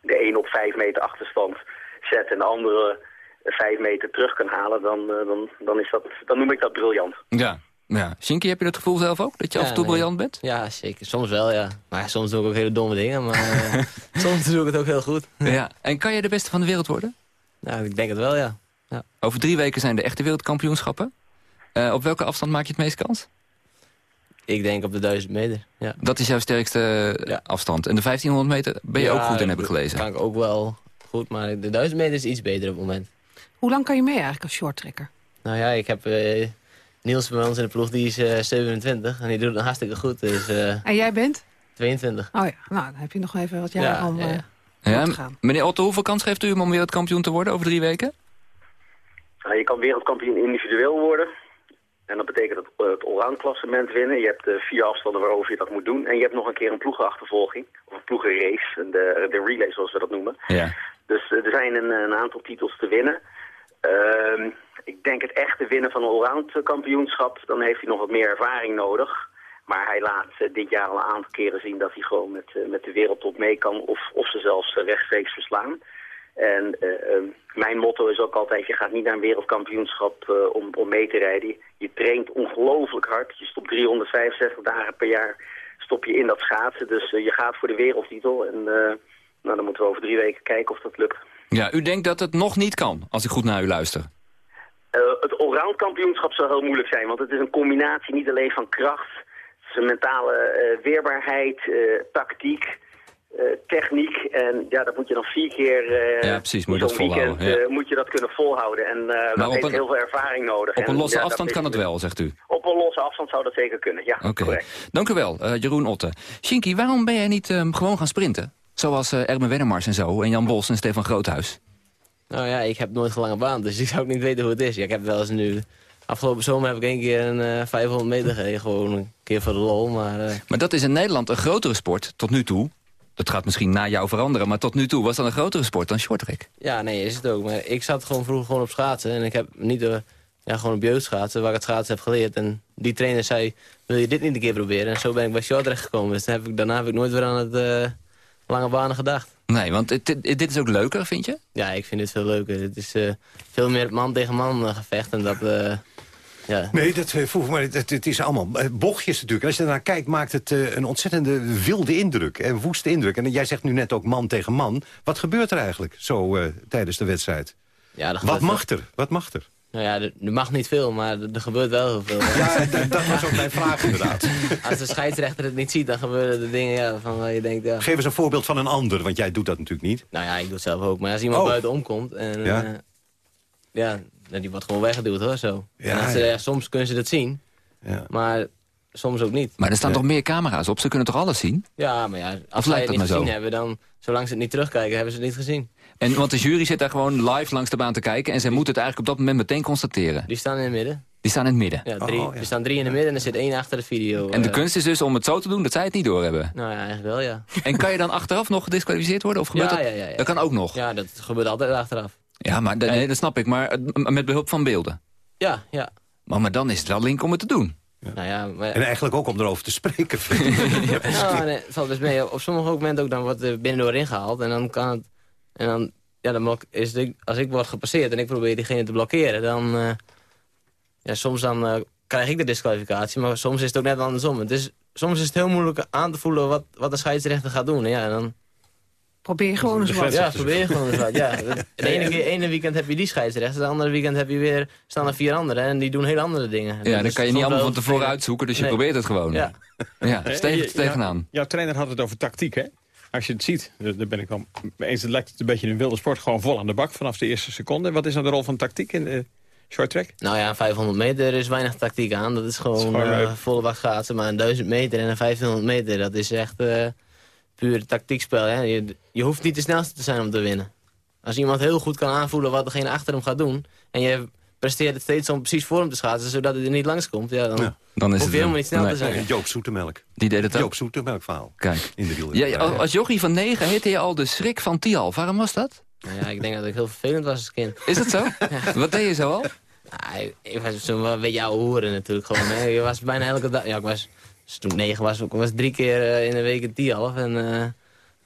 de een op vijf meter achterstand zet... en de andere vijf meter terug kan halen... dan, dan, dan, is dat, dan noem ik dat briljant. Ja, ja. Shinky, heb je dat gevoel zelf ook? Dat je ja, af en toe nee. briljant bent? Ja, zeker. Soms wel, ja. Maar soms doe ik ook hele domme dingen. Maar uh, soms doe ik het ook heel goed. Ja. En kan je de beste van de wereld worden? Nou, ik denk het wel, ja. ja. Over drie weken zijn de echte wereldkampioenschappen. Uh, op welke afstand maak je het meest kans? Ik denk op de 1000 meter, ja. Dat is jouw sterkste ja. afstand. En de 1500 meter ben je ja, ook goed in, heb ik gelezen. kan ik ook wel goed, maar de 1000 meter is iets beter op het moment. Hoe lang kan je mee eigenlijk als shorttrekker? Nou ja, ik heb... Uh, Niels bij ons in de ploeg, die is uh, 27 en die doet het hartstikke goed. Dus, uh, en jij bent? 22. Oh ja, nou dan heb je nog even wat jaren ja, om uh, ja. te gaan. Meneer Otto, hoeveel kans geeft u om wereldkampioen te worden over drie weken? Nou, je kan wereldkampioen individueel worden. En dat betekent het, het allround klassement winnen. Je hebt uh, vier afstanden waarover je dat moet doen. En je hebt nog een keer een ploegenachtervolging. Of een ploegenrace. De, de relay zoals we dat noemen. Ja. Dus uh, er zijn een, een, aantal titels te winnen. Uh, ik denk het echte winnen van een allround kampioenschap. Dan heeft hij nog wat meer ervaring nodig. Maar hij laat dit jaar al een aantal keren zien dat hij gewoon met, met de wereldtop mee kan. Of, of ze zelfs rechtstreeks verslaan. En uh, mijn motto is ook altijd, je gaat niet naar een wereldkampioenschap om, om mee te rijden. Je traint ongelooflijk hard. Je stopt 365 dagen per jaar stop je in dat schaatsen. Dus je gaat voor de wereldtitel. En nou, dan moeten we over drie weken kijken of dat lukt. Ja, u denkt dat het nog niet kan, als ik goed naar u luister. Allround kampioenschap zal heel moeilijk zijn. Want het is een combinatie niet alleen van kracht, zijn mentale weerbaarheid, tactiek... Uh, techniek. En ja, dat moet je dan vier keer ja, precies, moet je dat weekend, volhouden. Ja. Moet je dat kunnen volhouden. En dat heeft een, heel veel ervaring nodig. Op een en, losse ja, afstand kan het wel, zegt u? Op een losse afstand zou dat zeker kunnen, ja. Oké, okay. dank u wel, Jeroen Otte. Shinky, waarom ben jij niet um, gewoon gaan sprinten? Zoals Erben Wennemars en zo, en Jan Bos en Stefan Groothuis. Nou ja, ik heb nooit een lange baan, dus ik zou ook niet weten hoe het is. Ja, ik heb wel eens nu... Afgelopen zomer heb ik één keer een 500 meter gereden, gewoon een keer voor de lol. Maar, maar dat is in Nederland een grotere sport, tot nu toe. Dat gaat misschien na jou veranderen, maar tot nu toe was dat een grotere sport dan shorttrack. Ja, nee, is het ook. Maar ik zat gewoon vroeger gewoon op schaatsen en ik heb niet uh, ja, gewoon op jeugdschaatsen, waar ik het schaatsen heb geleerd. En die trainer zei, wil je dit niet een keer proberen? En zo ben ik bij shorttrack gekomen. Dus heb ik, daarna heb ik nooit weer aan het, uh, lange banen gedacht. Nee, want dit, dit is ook leuker, vind je? Ja, ik vind dit veel leuker. Het is uh, veel meer man tegen man uh, gevecht. En dat, uh, ja. Nee, dat vroeg me, het, het is allemaal bochtjes natuurlijk. Als je ernaar kijkt, maakt het een ontzettende wilde indruk. Een woeste indruk. En jij zegt nu net ook man tegen man. Wat gebeurt er eigenlijk zo tijdens de wedstrijd? Ja, Wat mag er? Wat mag er? Nou ja, er mag niet veel, maar er gebeurt wel heel veel. Ja, dat was ook mijn vraag inderdaad. Als de scheidsrechter het niet ziet, dan gebeuren er dingen ja, van waar je denkt... Ja. Geef eens een voorbeeld van een ander, want jij doet dat natuurlijk niet. Nou ja, ik doe het zelf ook. Maar als iemand oh. buiten komt en... Ja? Uh, ja, die wordt gewoon weggeduwd hoor, zo. Ja, ze, ja. soms kunnen ze dat zien, ja. maar soms ook niet. Maar er staan toch meer camera's op? Ze kunnen toch alles zien? Ja, maar ja, als zij het niet gezien zo? hebben, dan... Zolang ze het niet terugkijken, hebben ze het niet gezien. En, want de jury zit daar gewoon live langs de baan te kijken... en zij moeten het eigenlijk op dat moment meteen constateren. Die staan in het midden. Die staan in het midden? Ja, drie, oh, Er staan drie in het midden en er zit één achter de video. En de uh, kunst is dus om het zo te doen dat zij het niet doorhebben? Nou ja, eigenlijk wel, ja. En kan je dan achteraf nog gedisqualificeerd worden? Of gebeurt ja, dat? Ja, ja, ja. Dat kan ook nog? Ja, dat gebeurt altijd achteraf. Ja, maar nee, dat snap ik. Maar met behulp van beelden? Ja, ja. Maar, maar dan is het wel link om het te doen. Ja. Nou ja, maar... En eigenlijk ook om erover te spreken. ja, nou, nee, valt dus mee. Op sommige momenten ook dan wordt er binnendoor ingehaald. En dan kan het... En dan ja, dan is het, als ik word gepasseerd en ik probeer diegene te blokkeren... dan, uh, ja, soms dan uh, krijg ik de disqualificatie, maar soms is het ook net andersom. Het is, soms is het heel moeilijk aan te voelen wat, wat de scheidsrechter gaat doen. Ja, dan... Probeer gewoon eens wat. Ja, probeer gewoon eens wat. Ja. Het ene, keer, ene weekend heb je die scheidsrechter, het andere weekend heb je weer, staan er vier anderen en die doen heel andere dingen. Ja, dan dus kan je niet allemaal van tevoren uitzoeken, dus je probeert het gewoon. Ja, ja stevig tegenaan. Jouw trainer had het over tactiek, hè? Als je het ziet, daar ben ik wel eens, het lijkt het een beetje een wilde sport, gewoon vol aan de bak vanaf de eerste seconde. Wat is dan de rol van tactiek in de short track? Nou ja, 500 meter is weinig tactiek aan. Dat is gewoon, uh, volle bak schaatsen. Maar een 1000 meter en een 1500 meter, dat is echt uh, puur tactiekspel. Hè? Je, je hoeft niet de snelste te zijn om te winnen. Als iemand heel goed kan aanvoelen wat degene achter hem gaat doen... en je presteert het steeds om precies voor hem te schaatsen... zodat hij er niet langskomt, ja, dan, ja, dan is hoef je helemaal niet snel te zijn. Joop Zoetemelk. Die deed het ook? Joop Zoetemelk verhaal. Kijk. In de wiel. Ja, als jochie van negen heette je al de schrik van Tial. Waarom was dat? Nou ja, ik denk dat ik heel vervelend was als kind. Is dat zo? Wat deed je zo al? Nou, ik was zo'n beetje oude hoeren natuurlijk gewoon. Hè. Je was bijna elke dag... Ja, ik was, toen ik negen was, ik was drie keer uh, in de week in Tialf. En uh,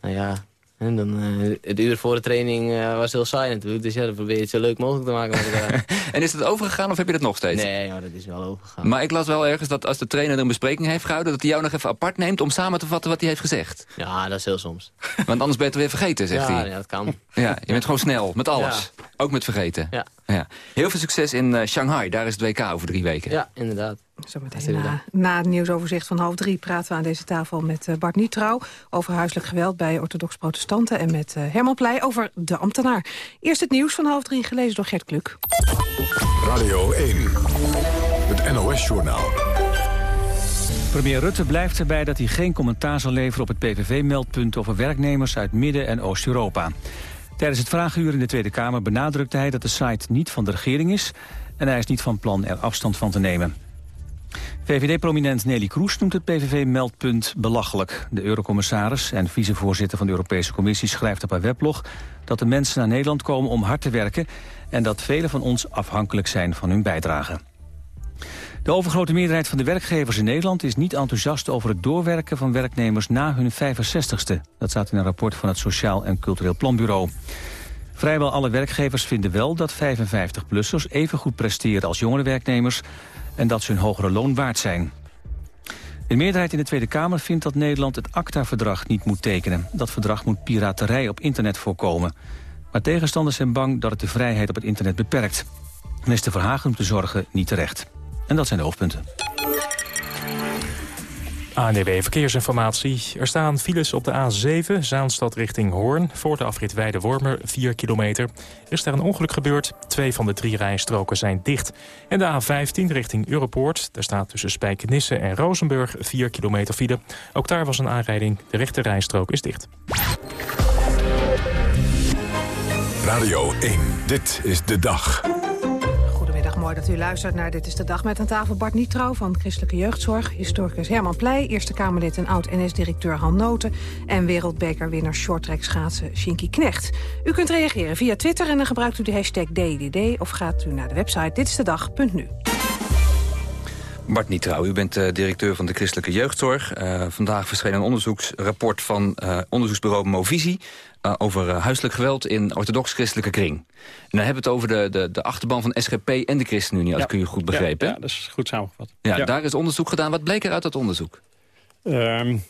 nou ja, en dan, uh, het uur voor de training uh, was heel saai natuurlijk. Dus ja, dan probeer je het zo leuk mogelijk te maken. en is het overgegaan of heb je dat nog steeds? Nee, ja, dat is wel overgegaan. Maar ik las wel ergens dat als de trainer een bespreking heeft gehouden... dat hij jou nog even apart neemt om samen te vatten wat hij heeft gezegd. Ja, dat is heel soms. Want anders ben je het weer vergeten, zegt ja, hij. Ja, dat kan. Ja, je bent gewoon snel, met alles. Ja. Ook met vergeten. Ja. Ja. Heel veel succes in uh, Shanghai. Daar is het WK over drie weken. Ja, inderdaad. Zometeen na, na het nieuwsoverzicht van half drie praten we aan deze tafel met uh, Bart Nietrouw... over huiselijk geweld bij orthodox protestanten... en met uh, Herman Pleij over de ambtenaar. Eerst het nieuws van half drie, gelezen door Gert Kluk. Radio 1, het NOS-journaal. Premier Rutte blijft erbij dat hij geen commentaar zal leveren... op het PVV-meldpunt over werknemers uit Midden- en Oost-Europa. Tijdens het vragenuur in de Tweede Kamer benadrukte hij dat de site niet van de regering is... en hij is niet van plan er afstand van te nemen. VVD-prominent Nelly Kroes noemt het PVV-meldpunt belachelijk. De eurocommissaris en vicevoorzitter van de Europese Commissie schrijft op haar weblog... dat de mensen naar Nederland komen om hard te werken... en dat velen van ons afhankelijk zijn van hun bijdrage. De overgrote meerderheid van de werkgevers in Nederland is niet enthousiast over het doorwerken van werknemers na hun 65ste. Dat staat in een rapport van het Sociaal en Cultureel Planbureau. Vrijwel alle werkgevers vinden wel dat 55-plussers even goed presteren als jongere werknemers en dat ze hun hogere loon waard zijn. De meerderheid in de Tweede Kamer vindt dat Nederland het ACTA-verdrag niet moet tekenen. Dat verdrag moet piraterij op internet voorkomen. Maar tegenstanders zijn bang dat het de vrijheid op het internet beperkt. Minister Verhagen noemt de zorgen niet terecht. En dat zijn de hoofdpunten. ANDB Verkeersinformatie. Er staan files op de A7, Zaanstad richting Hoorn... voor de afrit Weide-Wormer, 4 kilometer. Er is daar een ongeluk gebeurd. Twee van de drie rijstroken zijn dicht. En de A15 richting Europoort. Daar staat tussen Spijkenisse en Rozenburg 4 kilometer file. Ook daar was een aanrijding. De rechte rijstrook is dicht. Radio 1, dit is de dag mooi dat u luistert naar Dit is de Dag met aan tafel Bart Nietrouw van Christelijke Jeugdzorg, historicus Herman Pleij, Eerste Kamerlid en oud-NS-directeur Han Noten en wereldbekerwinnaar shorttrack schaatsen Shinky Knecht. U kunt reageren via Twitter en dan gebruikt u de hashtag DDD of gaat u naar de website ditstedag.nu. Bart Nietrouw, u bent uh, directeur van de Christelijke Jeugdzorg. Uh, vandaag verscheen een onderzoeksrapport van uh, onderzoeksbureau Movisie... over huiselijk geweld in orthodox-christelijke kring. En dan hebben we het over de, de, de achterban van SGP en de ChristenUnie... als ja. ik u goed begrepen. Ja, ja, dat is goed samengevat. Ja, ja, daar is onderzoek gedaan. Wat bleek er uit dat onderzoek? Um,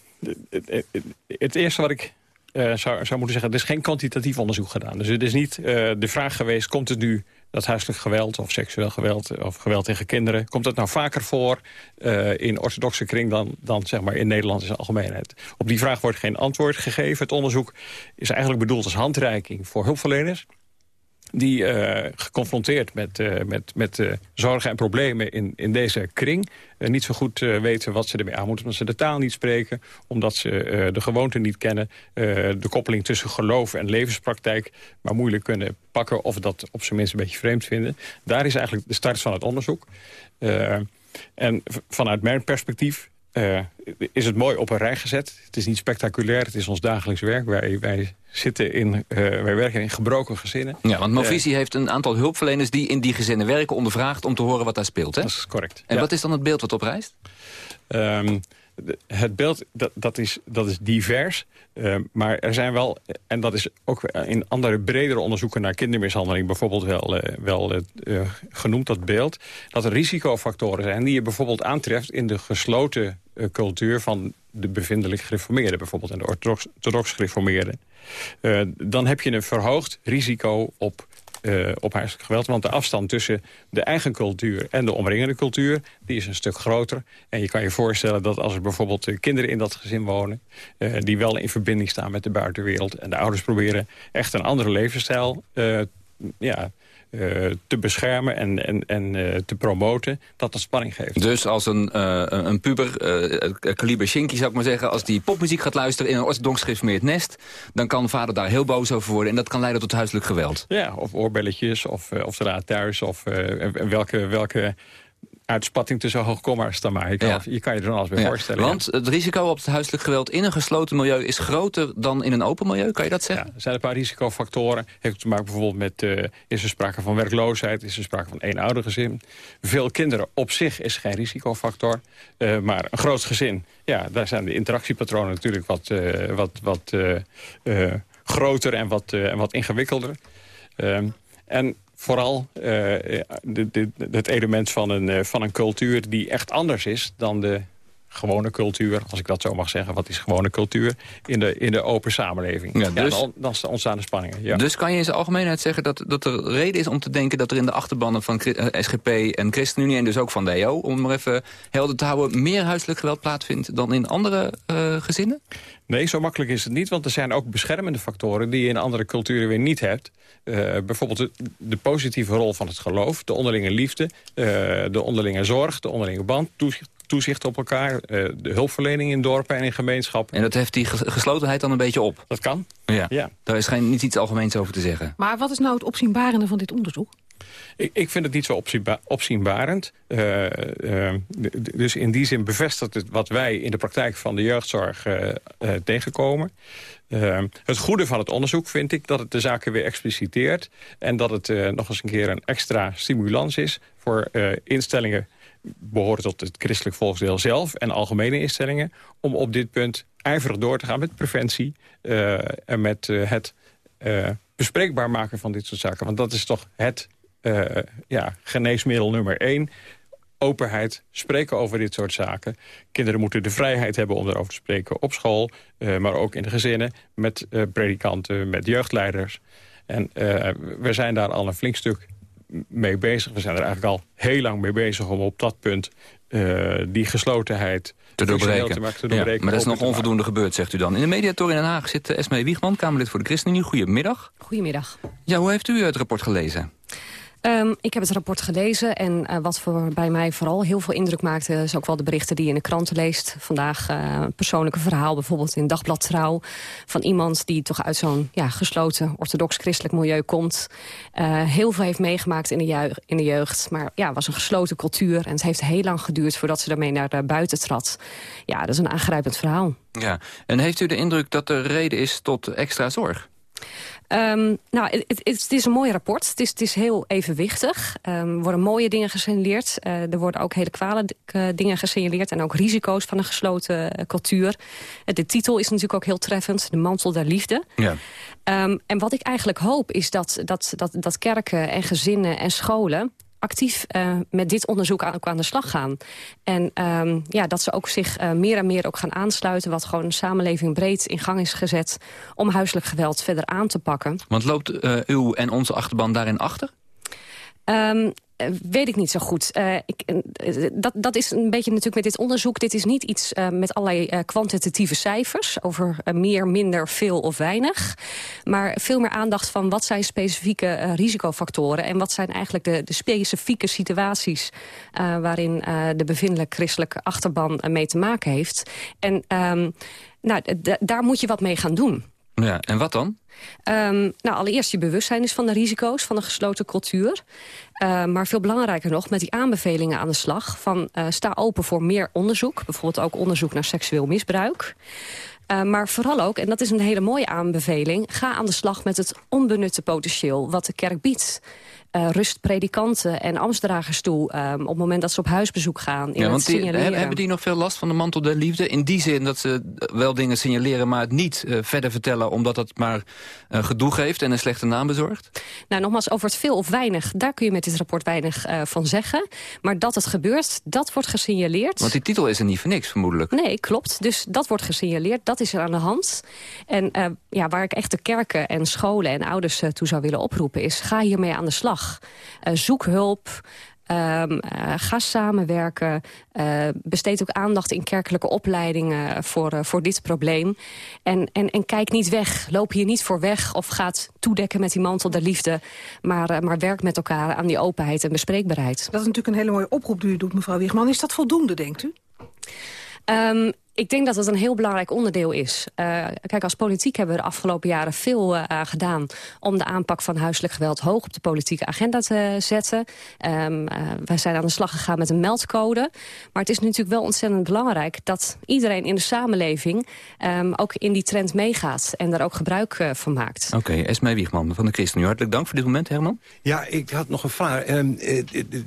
het, eerste wat ik zou, zou moeten zeggen, er is geen kwantitatief onderzoek gedaan. Dus het is niet de vraag geweest, komt het nu dat huiselijk geweld of seksueel geweld of geweld tegen kinderen, komt dat nou vaker voor uh, in orthodoxe kring dan, dan zeg maar in Nederland in algemeenheid? Op die vraag wordt geen antwoord gegeven. Het onderzoek is eigenlijk bedoeld als handreiking voor hulpverleners die uh, geconfronteerd met, uh, met, met uh, zorgen en problemen in, in deze kring... niet zo goed weten wat ze ermee aan moeten, omdat ze de taal niet spreken... omdat ze de gewoonten niet kennen, de koppeling tussen geloof en levenspraktijk... maar moeilijk kunnen pakken of dat op zijn minst een beetje vreemd vinden. Daar is eigenlijk de start van het onderzoek. en vanuit mijn perspectief uh, is het mooi op een rij gezet. Het is niet spectaculair, het is ons dagelijks werk. Wij, wij, zitten in, uh, wij werken in gebroken gezinnen. Ja, want Movisie uh, heeft een aantal hulpverleners... die in die gezinnen werken ondervraagd om te horen wat daar speelt. Hè? Dat is correct. En ja. wat is dan het beeld wat oprijst? Um, het beeld dat, dat, is, dat is divers. Uh, maar er zijn wel, en dat is ook in andere bredere onderzoeken naar kindermishandeling bijvoorbeeld wel, uh, wel uh, genoemd, dat beeld, dat er risicofactoren zijn die je bijvoorbeeld aantreft in de gesloten cultuur van de bevindelijk gereformeerden, bijvoorbeeld in de orthodox, orthodox gereformeerden. dan heb je een verhoogd risico op uh, op huiselijk geweld. Want de afstand tussen de eigen cultuur en de omringende cultuur... die is een stuk groter. En je kan je voorstellen dat als er bijvoorbeeld kinderen in dat gezin wonen... Uh, die wel in verbinding staan met de buitenwereld... en de ouders proberen echt een andere levensstijl ja, uh, te beschermen en, en, en uh, te promoten, dat dat spanning geeft. Dus als een, uh, een puber, kaliber Shinky zou ik maar zeggen... als die popmuziek gaat luisteren in een orthodox gereformeerd nest... dan kan vader daar heel boos over worden en dat kan leiden tot huiselijk geweld. Ja, of oorbelletjes, of, of raad thuis, of welke... welke uitspatting tussen hoogkomma's dan maar. Je kan, ja. je, kan je er dan alles bij ja. voorstellen. Want het risico op het huiselijk geweld in een gesloten milieu... is groter dan in een open milieu, kan je dat zeggen? Ja, er zijn een paar risicofactoren. Heeft te maken bijvoorbeeld met... Uh, is er sprake van werkloosheid? Is er sprake van één oudergezin? Veel kinderen op zich is geen risicofactor. Uh, maar een groot gezin, ja, daar zijn de interactiepatronen natuurlijk wat, uh, wat, wat groter en wat, en wat ingewikkelder. en vooral uh, de, de, het element van een, uh, van een cultuur die echt anders is dan de gewone cultuur, als ik dat zo mag zeggen. Wat is gewone cultuur in de, in de open samenleving? Ja, dus, ja, dan, dan ontstaan de spanningen. Ja. Dus kan je in zijn algemeenheid zeggen dat, dat er reden is om te denken... dat er in de achterbannen van SGP en ChristenUnie en dus ook van de EO... om maar even helder te houden, meer huiselijk geweld plaatsvindt... dan in andere uh, gezinnen? Nee, zo makkelijk is het niet, want er zijn ook beschermende factoren... die je in andere culturen weer niet hebt. Uh, bijvoorbeeld de, de, positieve rol van het geloof, de onderlinge liefde... Uh, de onderlinge zorg, de onderlinge band, toezicht, toezicht op elkaar... Uh, de hulpverlening in dorpen en in gemeenschappen. En dat heeft die geslotenheid dan een beetje op? Dat kan. Ja, ja. daar is geen, niet iets algemeens over te zeggen. Maar wat is nou het opzienbarende van dit onderzoek? Ik, ik, vind het niet zo opzienba opzienbarend. Uh, uh, dus in die zin bevestigt het wat wij in de praktijk van de jeugdzorg uh, tegenkomen. het goede van het onderzoek vind ik dat het de zaken weer expliciteert... en dat het nog eens een keer een extra stimulans is voor instellingen behoren tot het christelijk volksdeel zelf... en algemene instellingen, om op dit punt ijverig door te gaan met preventie... en met het bespreekbaar maken van dit soort zaken. Want dat is toch het ja, geneesmiddel nummer één. Openheid, spreken over dit soort zaken. Kinderen moeten de vrijheid hebben om erover te spreken op school... Maar ook in de gezinnen, met predikanten, met jeugdleiders. En we zijn daar al een flink stuk mee bezig. We zijn er eigenlijk al heel lang mee bezig om op dat punt die geslotenheid te doorbreken. Te maken, te doorbreken ja, maar dat is nog onvoldoende gebeurd, zegt u dan. In de mediator in Den Haag zit Esmee Wiegman, Kamerlid voor de ChristenUnie. Goedemiddag. Goedemiddag. Ja, hoe heeft u het rapport gelezen? Um, ik heb het rapport gelezen en uh, wat voor bij mij vooral heel veel indruk maakte... is ook wel de berichten die je in de kranten leest. Vandaag uh, een persoonlijke verhaal, bijvoorbeeld in Dagblad Trouw... van iemand die toch uit zo'n ja, gesloten orthodox-christelijk milieu komt. Uh, heel veel heeft meegemaakt in de, jeugd. Maar ja, was een gesloten cultuur en het heeft heel lang geduurd... voordat ze daarmee naar buiten trad. Ja, dat is een aangrijpend verhaal. Ja, en heeft u de indruk dat er reden is tot extra zorg? Um, nou, het, is een mooi rapport. Het is, het is heel evenwichtig. Um, er worden mooie dingen gesignaleerd. Uh, er worden ook hele kwalijke dingen gesignaleerd. En ook risico's van een gesloten uh, cultuur. De titel is natuurlijk ook heel treffend. De mantel der liefde. Ja. Um, en wat ik eigenlijk hoop is dat, dat, dat, dat kerken en gezinnen en scholen actief uh, met dit onderzoek aan, aan de slag gaan. En um, ja, dat ze ook zich uh, meer en meer ook gaan aansluiten... wat gewoon een samenleving breed in gang is gezet... om huiselijk geweld verder aan te pakken. Want loopt uh, uw en onze achterban daarin achter? Um, uh, weet ik niet zo goed. Uh, ik, uh, dat, dat is een beetje natuurlijk met dit onderzoek. Dit is niet iets met allerlei kwantitatieve cijfers... over meer, minder, veel of weinig. Maar veel meer aandacht van wat zijn specifieke risicofactoren... en wat zijn eigenlijk de, de specifieke situaties... waarin de bevindelijk christelijke achterban mee te maken heeft. En um, nou, daar moet je wat mee gaan doen. Ja, en wat dan? Um, nou, allereerst je bewustzijn is van de risico's van een gesloten cultuur. Uh, maar veel belangrijker nog, met die aanbevelingen aan de slag... van uh, sta open voor meer onderzoek. Bijvoorbeeld ook onderzoek naar seksueel misbruik. Uh, maar vooral ook, en dat is een hele mooie aanbeveling... ga aan de slag met het onbenutte potentieel wat de kerk biedt uh, rust predikanten en ambtsdragers toe... Um, op het moment dat ze op huisbezoek gaan. In ja, want die, hebben die nog veel last van de mantel der liefde? In die zin dat ze wel dingen signaleren, maar het niet uh, verder vertellen... omdat het maar uh, gedoe geeft en een slechte naam bezorgt? Nou, nogmaals, over het veel of weinig... daar kun je met dit rapport weinig van zeggen. Maar dat het gebeurt, dat wordt gesignaleerd. Want die titel is er niet voor niks, vermoedelijk. Nee, klopt. Dus dat wordt gesignaleerd, dat is er aan de hand. En ja, waar ik echt de kerken en scholen en ouders toe zou willen oproepen... is ga hiermee aan de slag. Uh, zoek hulp. Um, uh, ga samenwerken. Uh, besteed ook aandacht in kerkelijke opleidingen voor, voor dit probleem. En, en, en kijk niet weg. Loop hier niet voor weg of gaat toedekken met die mantel der liefde. Maar, maar werk met elkaar aan die openheid en bespreekbaarheid. Dat is natuurlijk een hele mooie oproep die u doet, mevrouw Wiegman. Is dat voldoende, denkt u? Um, ik denk dat het een heel belangrijk onderdeel is. Uh, kijk, als politiek hebben we de afgelopen jaren veel uh, gedaan... om de aanpak van huiselijk geweld hoog op de politieke agenda te zetten. Um, uh, wij zijn aan de slag gegaan met een meldcode. Maar het is natuurlijk wel ontzettend belangrijk... dat iedereen in de samenleving um, ook in die trend meegaat... en daar ook gebruik van maakt. Oké, okay, Esmee Wiegman van de ChristenUnie. Hartelijk dank voor dit moment, Herman. Ja, ik had nog een vraag. Um,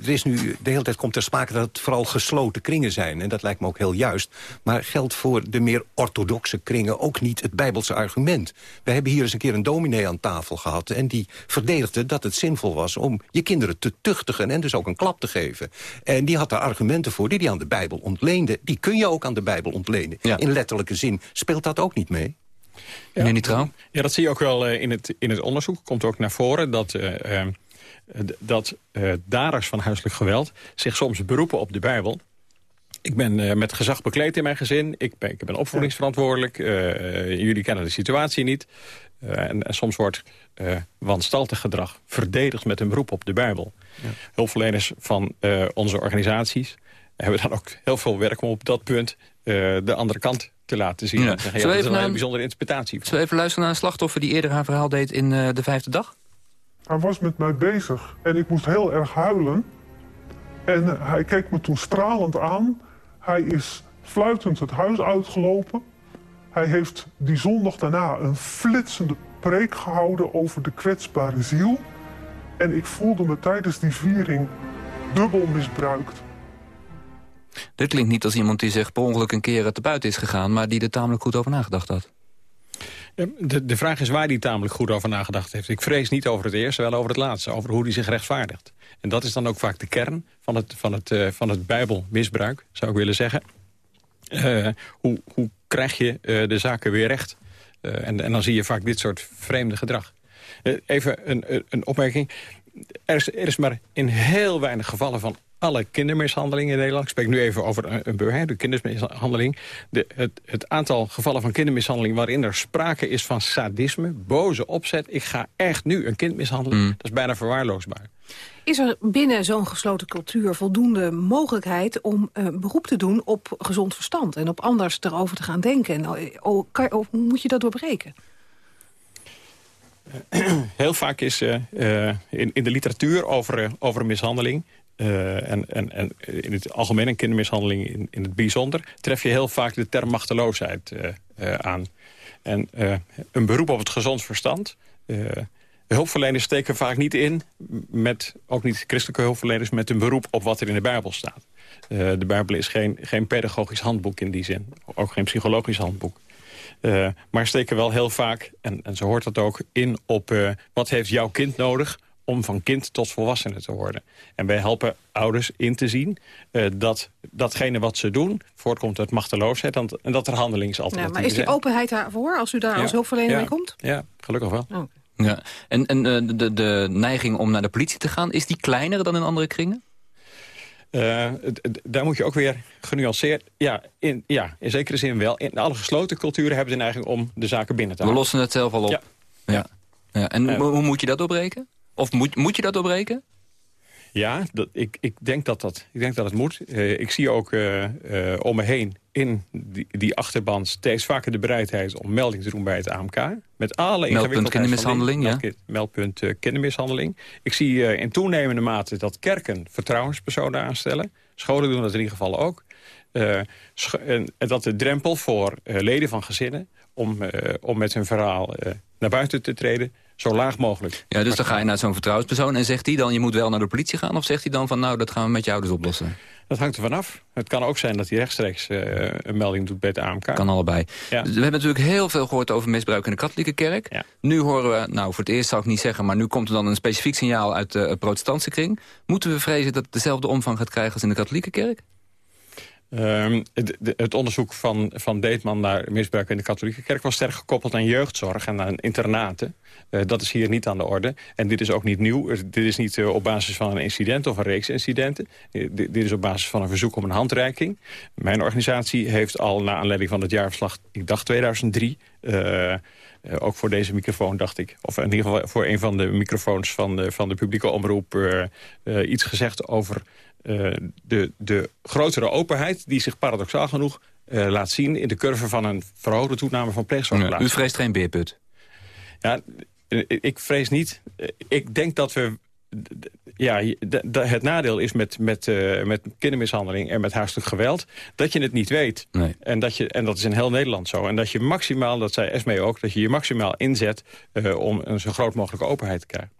er is nu de hele tijd komt ter sprake dat het vooral gesloten kringen zijn. En dat lijkt me ook heel juist. Maar geldt voor de meer orthodoxe kringen ook niet het bijbelse argument. We hebben hier eens een keer een dominee aan tafel gehad... en die verdedigde dat het zinvol was om je kinderen te tuchtigen... en dus ook een klap te geven. En die had daar argumenten voor die hij aan de Bijbel ontleende. Die kun je ook aan de Bijbel ontlenen. Ja. In letterlijke zin speelt dat ook niet mee. Ja, Meneer Trouw? Ja, dat zie je ook wel uh, in, het, in het onderzoek. Komt ook naar voren dat... Uh, uh, dat daders van huiselijk geweld zich soms beroepen op de Bijbel... Ik ben uh, met gezag bekleed in mijn gezin. Ik ben, ik ben opvoedingsverantwoordelijk. Uh, jullie kennen de situatie niet. Uh, en, en, soms wordt wanstaltig gedrag verdedigd met een beroep op de Bijbel. Ja. Hulpverleners van onze organisaties hebben dan ook heel veel werk om op dat punt de andere kant te laten zien. Ja. Zeggen, ja, dat is een hele bijzondere interpretatie. Zullen we even luisteren naar een slachtoffer die eerder haar verhaal deed in de vijfde dag? Hij was met mij bezig en ik moest heel erg huilen. En hij keek me toen stralend aan hij is fluitend het huis uitgelopen. Hij heeft die zondag daarna een flitsende preek gehouden over de kwetsbare ziel. En ik voelde me tijdens die viering dubbel misbruikt. Dit klinkt niet als iemand die zich per ongeluk een keer te buiten is gegaan... maar die er tamelijk goed over nagedacht had. De, de vraag is waar hij tamelijk goed over nagedacht heeft. Ik vrees niet over het eerste, wel over het laatste. Over hoe hij zich rechtvaardigt. En dat is dan ook vaak de kern van het, van het, uh, van het bijbelmisbruik, zou ik willen zeggen. Uh, hoe, hoe krijg je uh, de zaken weer recht? en, en dan zie je vaak dit soort vreemde gedrag. even een, een opmerking. Er is, er is maar in heel weinig gevallen van alle kindermishandelingen in Nederland... ik spreek nu even over een burger, de kindermishandeling... De, het, het, aantal gevallen van kindermishandeling waarin er sprake is van sadisme... boze opzet, ik ga echt nu een kind mishandelen... Mm. dat is bijna verwaarloosbaar. Is er binnen zo'n gesloten cultuur voldoende mogelijkheid om uh, beroep te doen op gezond verstand... en op anders erover te gaan denken? En, oh, oh kan, hoe moet je dat doorbreken? Heel vaak is uh, uh, in, in de literatuur over, over mishandeling... Uh, en, en, en in het algemeen en kindermishandeling in, in het bijzonder... tref je heel vaak de term machteloosheid uh, uh, aan. En een beroep op het gezond verstand hulpverleners steken vaak niet in, met, ook niet christelijke hulpverleners... met een beroep op wat er in de Bijbel staat. de Bijbel is geen, geen pedagogisch handboek in die zin. Ook geen psychologisch handboek. Maar steken wel heel vaak, en, en hoort dat ook, in op... Wat heeft jouw kind nodig om van kind tot volwassene te worden. En wij helpen ouders in te zien uh, dat datgene wat ze doen... voortkomt uit machteloosheid en, en dat er handelingsalternatieven ja, Maar is die openheid daarvoor als u daar als hulpverlener ja, mee komt? Ja, gelukkig wel. Oh. Ja. En, en de, de neiging om naar de politie te gaan... is die kleiner dan in andere kringen? Uh, daar moet je ook weer genuanceerd... Ja in, ja, in zekere zin wel. In alle gesloten culturen hebben ze de neiging om de zaken binnen te houden. We lossen het zelf al op. Ja. ja. ja. En uh, hoe moet je dat doorbreken? Of moet, moet je dat doorbreken? Ja, dat, ik, ik, denk dat dat, ik denk dat het moet. Uh, ik zie ook uh, uh, om me heen in die, die achterban steeds vaker de bereidheid om melding te doen bij het AMK. Met alle Meldpunt kindermishandeling, ja. Meldpunt kindermishandeling. Ik zie in toenemende mate dat kerken vertrouwenspersonen aanstellen. Scholen doen dat in ieder geval ook. en dat de drempel voor leden van gezinnen om, om met hun verhaal naar buiten te treden zo laag mogelijk. Ja, dus dan ga je naar zo'n vertrouwenspersoon en zegt hij dan... je moet wel naar de politie gaan of zegt hij dan van... nou, dat gaan we met je ouders oplossen? Dat hangt er vanaf. Het kan ook zijn dat hij rechtstreeks uh, een melding doet bij het AMK. Kan allebei. Ja. We hebben natuurlijk heel veel gehoord over misbruik in de katholieke kerk. Ja. Nu horen we, nou voor het eerst zou ik niet zeggen... maar nu komt er dan een specifiek signaal uit de protestantse kring. Moeten we vrezen dat het dezelfde omvang gaat krijgen als in de katholieke kerk? Um, het, het, onderzoek van, van Deetman naar misbruik in de katholieke kerk... was sterk gekoppeld aan jeugdzorg en aan internaten. Uh, dat is hier niet aan de orde. En dit is ook niet nieuw. Dit is niet uh, op basis van een incident of een reeks incidenten. Dit, is op basis van een verzoek om een handreiking. Mijn organisatie heeft al na aanleiding van het jaarverslag... ik dacht 2003... Uh, ook voor deze microfoon dacht ik, of in ieder geval voor een van de microfoons van de, van de publieke omroep... Iets gezegd over de, de grotere openheid... die zich paradoxaal genoeg laat zien in de curve van een verhoogde toename van pleegzorgplaatsen. u vreest geen beerput? Ja, ik vrees niet. Ik denk dat we ja, het nadeel is met, met, uh, met kindermishandeling en met huiselijk geweld... dat je het niet weet. Nee. En, dat je, en dat is in heel Nederland zo. En dat je maximaal, dat zei Esmee ook... dat je je maximaal inzet uh, om een zo groot mogelijke openheid te krijgen.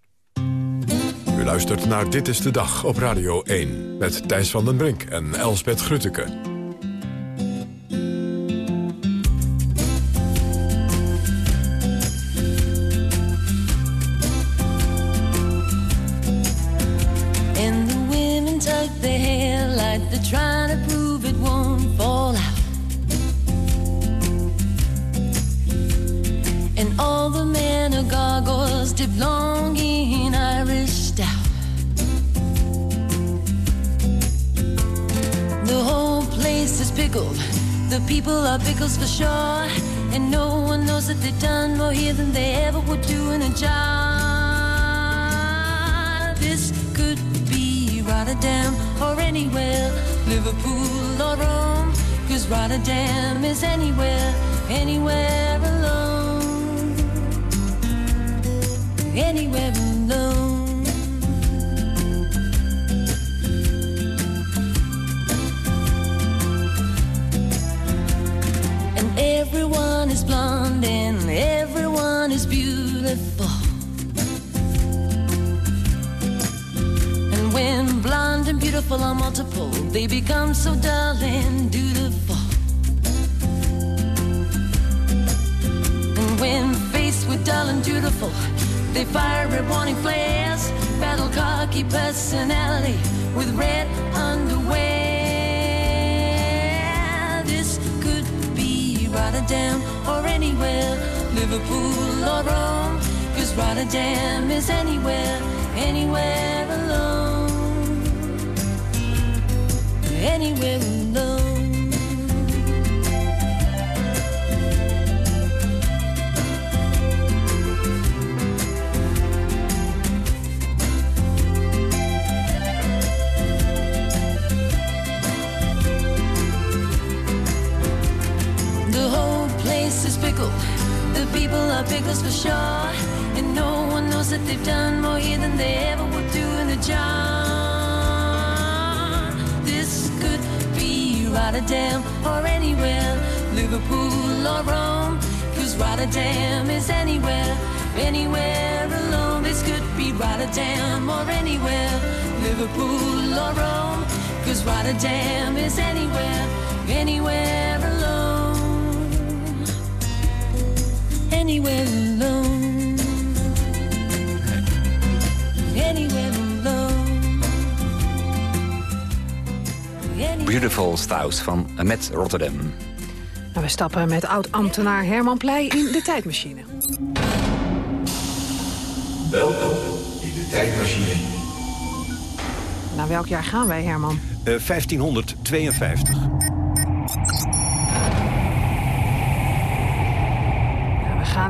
U luistert naar Dit is de Dag op Radio 1... met Thijs van den Brink en Elsbeth Grutteke. their hair like they're trying to prove it won't fall out. And all the men are gargoyles dip long pickled. The people are pickles for sure. And no one knows that they've done more here than they ever would do in a job. This could be Rotterdam or anywhere, Liverpool or Rome. Cause Rotterdam is anywhere, anywhere alone. Anywhere alone. Everyone is blonde and everyone is beautiful. And when blonde and beautiful are multiple, they become so dull and dutiful. And when faced with dull and dutiful, they fire at warning flares, battle cocky personality with red underwear. Rotterdam or anywhere, Liverpool or Rome, cause Rotterdam is anywhere, anywhere alone. Anywhere alone. People are pickles for sure. And no one knows that they've done more here than they ever would do in a job. This could be Rotterdam or anywhere, Liverpool or Rome. Cause Rotterdam is anywhere, anywhere alone. This could be Rotterdam or anywhere, Liverpool or Rome. Cause Rotterdam is anywhere, anywhere alone. Anywhere alone. Anywhere alone. Beautiful Staus van met Rotterdam. Nou, we stappen met oud-ambtenaar Herman Pleij in de tijdmachine. Welkom in de tijdmachine. Naar welk jaar gaan wij, Herman? Eh, 1552.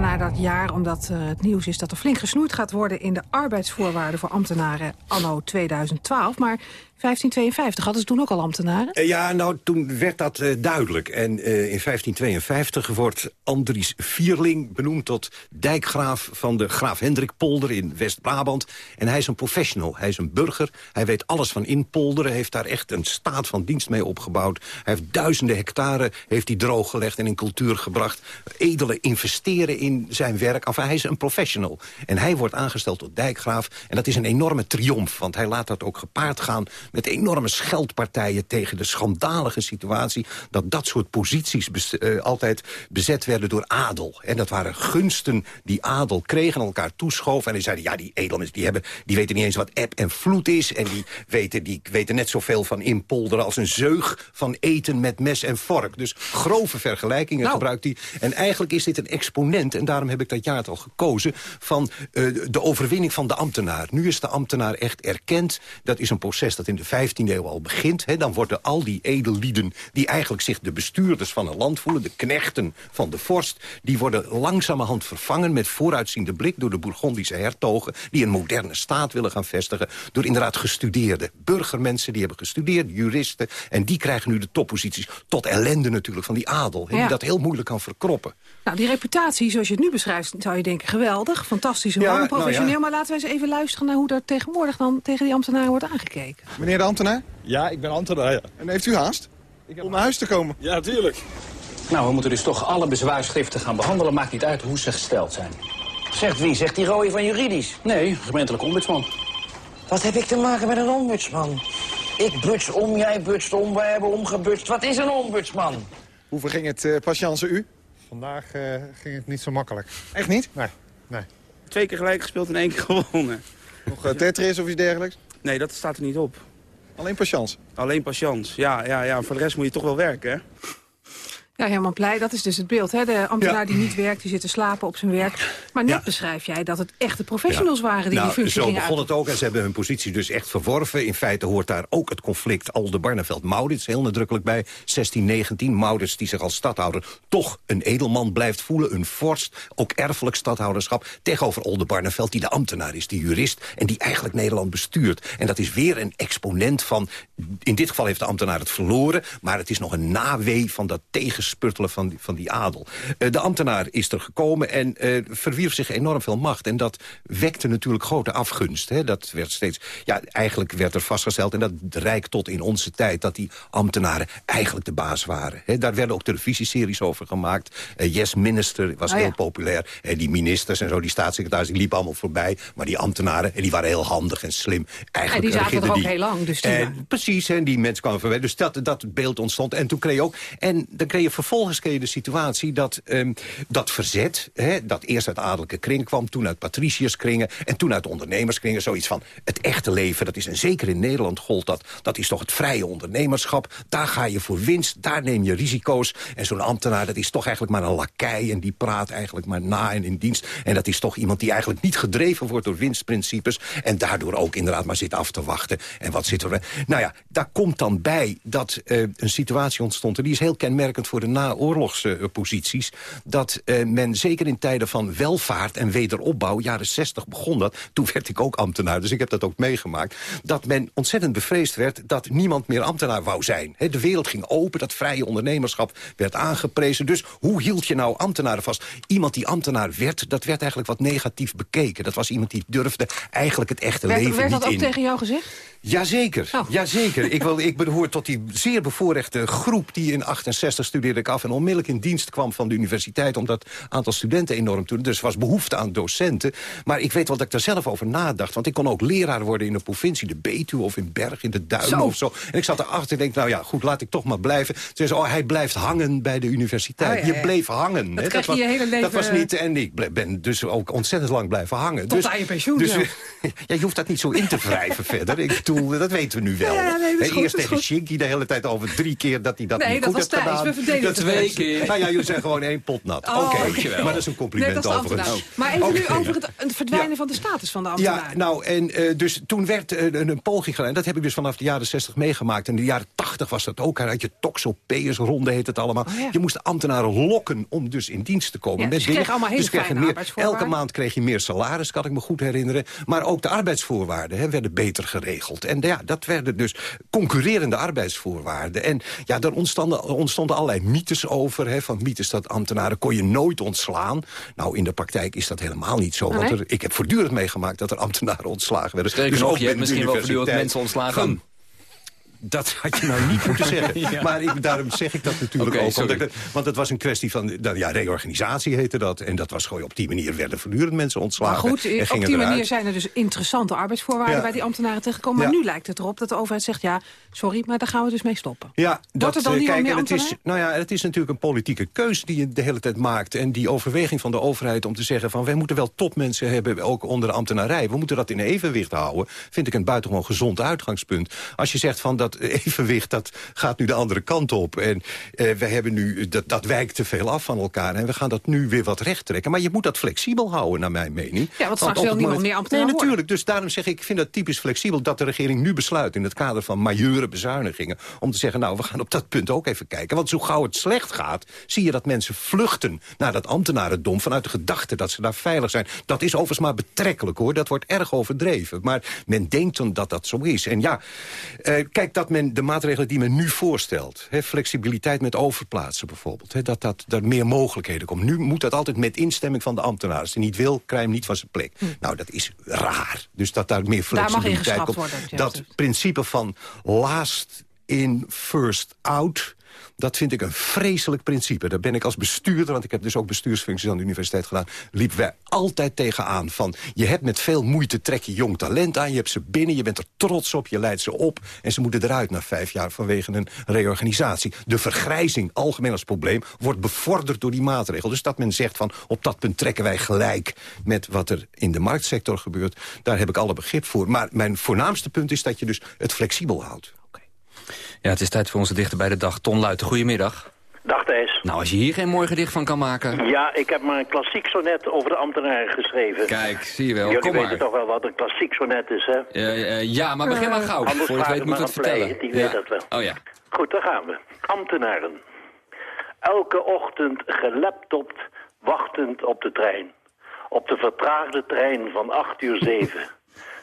Naar dat jaar omdat eh, het nieuws is dat er flink gesnoeid gaat worden... in de arbeidsvoorwaarden voor ambtenaren anno 2012. Maar 1552 hadden ze toen ook al ambtenaren? Eh, ja, nou, toen werd dat eh, duidelijk. En eh, in 1552 wordt Andries Vierling benoemd tot dijkgraaf van de Graaf Hendrikpolder in West-Brabant. En hij is een professional, hij is een burger. Hij weet alles van inpolderen, heeft daar echt een staat van dienst mee opgebouwd. Hij heeft duizenden hectare heeft hij drooggelegd en in cultuur gebracht. Edelen investeren in zijn werk. Enfin, hij is een professional. En hij wordt aangesteld tot dijkgraaf. En dat is een enorme triomf, want hij laat dat ook gepaard gaan met enorme scheldpartijen tegen de schandalige situatie... dat dat soort posities eh, altijd bezet werden door adel. En dat waren gunsten die adel kregen en elkaar toeschoven. En die zeiden, ja, die edelmensen die hebben, die weten niet eens wat eb en vloed is... en die weten, die weten net zoveel van inpolderen als een zeug van eten met mes en vork. Dus grove vergelijkingen gebruikt hij. En eigenlijk is dit een exponent, en daarom heb ik dat jaartal gekozen... van eh, de overwinning van de ambtenaar. Nu is de ambtenaar echt erkend. Dat is een proces dat in de 15e eeuw al begint. Hè. Dan worden al die edellieden die eigenlijk zich de bestuurders van een land voelen... de knechten van de vorst, die worden langzamerhand vervangen... met vooruitziende blik door de Bourgondische hertogen... die een moderne staat willen gaan vestigen... door inderdaad gestudeerde burgermensen die hebben gestudeerd, juristen... en die krijgen nu de topposities. Tot ellende natuurlijk van die adel, hè, Ja. die dat heel moeilijk kan verkroppen. Nou, die reputatie, zoals je het nu beschrijft, zou je denken geweldig. Fantastische Ja, man, nou professioneel. ja. Maar laten we eens even luisteren naar hoe daar tegenwoordig dan tegen die ambtenaren wordt aangekeken. Meneer de ambtenaar? Ja, ik ben ambtenaar, ja. En heeft u haast? Om naar huis te komen? Ja, tuurlijk. Nou, we moeten dus toch alle bezwaarschriften gaan behandelen. Maakt niet uit hoe ze gesteld zijn. Zegt wie? Zegt die rooie van juridisch? Nee, gemeentelijk ombudsman. Wat heb ik te maken met een ombudsman? Ik buts om, jij butst om, wij hebben omgebutst. Wat is een ombudsman? Hoe verging het, uh, patiënse u? Vandaag eh, ging het niet zo makkelijk. Echt niet? Nee, nee. Twee keer gelijk gespeeld en één keer gewonnen. Nog uh, Tetris of iets dergelijks? Nee, dat staat er niet op. Alleen patiëns? Alleen patiëns, ja, ja, ja. Voor de rest moet je toch wel werken, hè? Ja, Herman Pleij, dat is dus het beeld. Hè? De ambtenaar die niet werkt, die zit te slapen op zijn werk. Maar net beschrijf jij dat het echte professionals waren die nou, die functie zo begon het ook en ze hebben hun positie dus echt verworven. In feite hoort daar ook het conflict Aldebarneveld-Maurits heel nadrukkelijk bij. 1619, Maurits die zich als stadhouder toch een edelman blijft voelen. Een vorst, ook erfelijk stadhouderschap. Tegenover Oldenbarneveld die de ambtenaar is, die jurist... en die eigenlijk Nederland bestuurt. En dat is weer een exponent van... in dit geval heeft de ambtenaar het verloren... maar het is nog een nawee van dat tegenspurtelen van die, van die adel. Uh, de ambtenaar is er gekomen en uh, verwierf zich enorm veel macht. En dat wekte natuurlijk grote afgunst. Hè. Dat werd steeds... Ja, eigenlijk werd er vastgesteld, en dat reikt tot in onze tijd... dat die ambtenaren eigenlijk de baas waren. Hè. Daar werden ook televisieseries over gemaakt. Uh, yes Minister was Oh, heel ja. populair. En die ministers en zo, die staatssecretaris, die liepen allemaal voorbij. Maar die ambtenaren, en die waren heel handig en slim. Eigenlijk En die zaten er ook heel lang, dus die en, waren- Precies, en die mensen kwamen voorbij. Dus dat, dat beeld ontstond. En toen kreeg je ook... En dan kreeg je vervolgens kreeg je de situatie dat ehm, dat verzet... Hè, dat eerst uit adellijke kring kwam, toen uit patriciërskringen... en toen uit ondernemerskringen, zoiets van het echte leven. Dat is, en zeker in Nederland gold dat, dat is toch het vrije ondernemerschap. Daar ga je voor winst, daar neem je risico's. En zo'n ambtenaar, dat is toch eigenlijk maar een lakij... en die praat eigenlijk maar na en in dienst. En dat is toch iemand die eigenlijk niet gedreven wordt door winstprincipes... en daardoor ook inderdaad maar zit af te wachten. En wat zit er... Nou ja, daar komt dan bij dat eh, een situatie ontstond... en die is heel kenmerkend voor de naoorlogsposities... dat eh, men zeker in tijden van welvaart en wederopbouw... jaren 60 begon dat, toen werd ik ook ambtenaar... dus ik heb dat ook meegemaakt... dat men ontzettend bevreesd werd dat niemand meer ambtenaar wou zijn. De wereld ging open, dat vrije ondernemerschap werd aangeprezen. Dus hoe hield je nou ambtenaren vast? Iemand die ambtenaar werd, dat werd eigenlijk wat negatief bekeken. Dat was iemand die durfde eigenlijk het echte Werd, leven werd niet dat ook in. tegen jou gezegd? Jazeker, Oh. jazeker. Ik, wil, ik behoor tot die zeer bevoorrechte groep... die in 68 studeerde ik af en onmiddellijk in dienst kwam van de universiteit... omdat het aantal studenten enorm toen. Dus er was behoefte aan docenten. Maar ik weet wel dat ik daar zelf over nadacht. Want ik kon ook leraar worden in een provincie, de Betuwe... of in Berg, in de Duinen Zo. of zo. En ik zat erachter en denk, nou ja, goed, laat ik toch maar blijven. Toen zei ze, oh, hij blijft hangen bij de universiteit. Oh, ja, je bleef hangen. Dat hè. krijg je was, je hele leven- Dat was niet, en ik ben dus ook ontzettend lang blijven hangen. Tot dus, aan je pensioen, Dus, ja. ja, je hoeft dat niet zo in te wrijven verder. Ik bedoel, dat weten we nu wel. Ja, nee, goed, Eerst tegen. Shinky de hele tijd over drie keer dat hij dat Nee, niet dat goed was heeft gedaan. We verdedigen Dat-. Twee keer. Nou ja, jullie zijn gewoon één pot nat. Oh, Oké, maar dat is een compliment Nee, dat is overigens. Maar even nu over het, het verdwijnen van de status van de ambtenaar. Ja, nou, en eh, dus toen werd eh, een, een poging gedaan. Dat heb ik dus vanaf de jaren 60 meegemaakt. En in de jaren 80 was dat ook. Daar had je toxopeus-ronde, heet het allemaal. Oh, ja. Je moest de ambtenaren lokken om dus in dienst te komen. Ja, met dus je dingen. kreeg allemaal hele Dus kreeg je fijne meer, arbeidsvoorwaarden. Elke maand kreeg je meer salaris, kan ik me goed herinneren. Maar ook de arbeidsvoorwaarden hè, werden beter geregeld. En ja, dat werden dus concurrerende arbeidsvoorwaarden. En ja, daar ontstonden, ontstonden allerlei mythes over. Hè, van mythes dat ambtenaren kon je nooit ontslaan. Nou, in de praktijk is dat helemaal niet zo. Want er, ik heb voortdurend meegemaakt dat er ambtenaren ontslagen werden. Sterker Dus nog, ook je hebt misschien wel voortdurend mensen ontslagen. Van- Dat had je nou niet moeten zeggen. Ja. Maar ik, daarom zeg ik dat natuurlijk ook. ik dat- want het was een kwestie van nou, ja, reorganisatie heette dat. En dat was gewoon op die manier werden voortdurend mensen Maar ontslagen. goed, en op die eruit. manier zijn er dus interessante arbeidsvoorwaarden... Ja. bij die ambtenaren terechtgekomen. Maar Ja. nu lijkt het erop dat de overheid zegt... ja, sorry, maar daar gaan we dus mee stoppen. Ja, Wordt er dan eh, niemand kijk, meer en het is, nou ja, het is natuurlijk een politieke keus die je de hele tijd maakt. En die overweging van de overheid om te zeggen van... wij moeten wel topmensen hebben, ook onder de ambtenarij. We moeten dat in evenwicht houden. Vind ik een buitengewoon gezond uitgangspunt. Als je zegt van dat evenwicht, dat gaat nu de andere kant op. En eh, we hebben nu, dat, dat wijkt te veel af van elkaar. En we gaan dat nu weer wat recht trekken. Maar je moet dat flexibel houden, naar mijn mening. Ja, want straks wil niemand moment- meer ambtenaar Nee, natuurlijk. Dus daarom zeg ik, ik vind dat typisch flexibel... dat de regering nu besluit in het kader van majeure bezuinigingen... om te zeggen, nou, we gaan op dat punt ook even kijken. Want zo gauw het slecht gaat, zie je dat mensen vluchten... naar dat ambtenarendom vanuit de gedachte dat ze daar veilig zijn. Dat is overigens maar betrekkelijk, hoor. Dat wordt erg overdreven. Maar men denkt dan dat dat zo is. En ja, eh, kijk, dat men de maatregelen die men nu voorstelt... Flexibiliteit met overplaatsen bijvoorbeeld... Hè, dat, dat er meer mogelijkheden komen. Nu moet dat altijd met instemming van de ambtenaar. Als hij niet wil, krijg hem niet van zijn plek. Nou, dat is raar. Dus dat daar meer Hm. Daar mag flexibiliteit komt. worden, dat- principe van last in, first out... Dat vind ik een vreselijk principe. Daar ben ik als bestuurder, want ik heb dus ook bestuursfuncties aan de universiteit gedaan... liepen wij altijd tegenaan van... je hebt met veel moeite trek je jong talent aan, je hebt ze binnen... je bent er trots op, je leidt ze op... en ze moeten eruit na vijf jaar vanwege een reorganisatie. De vergrijzing, algemeen als probleem, wordt bevorderd door die maatregel. Dus dat men zegt van op dat punt trekken wij gelijk... met wat er in de marktsector gebeurt, daar heb ik alle begrip voor. Maar mijn voornaamste punt is dat je dus het flexibel houdt. Ja, het is tijd voor onze dichter bij de dag. Ton Luiten, goedemiddag. Dag Thijs. Nou, als je hier geen mooi gedicht van kan maken... Ja, ik heb maar een klassiek sonnet over de ambtenaren geschreven. Kijk, zie je wel. Jullie Kom weten maar. toch wel wat een klassiek sonnet is, hè? Ja, maar begin maar gauw. Anders Voor je het weet het maar het vertellen. die weet Ja. dat wel. Oh ja. Goed, daar gaan we. Ambtenaren. Elke ochtend gelaptopt, wachtend op de trein. Op de vertraagde trein van 8 uur 7.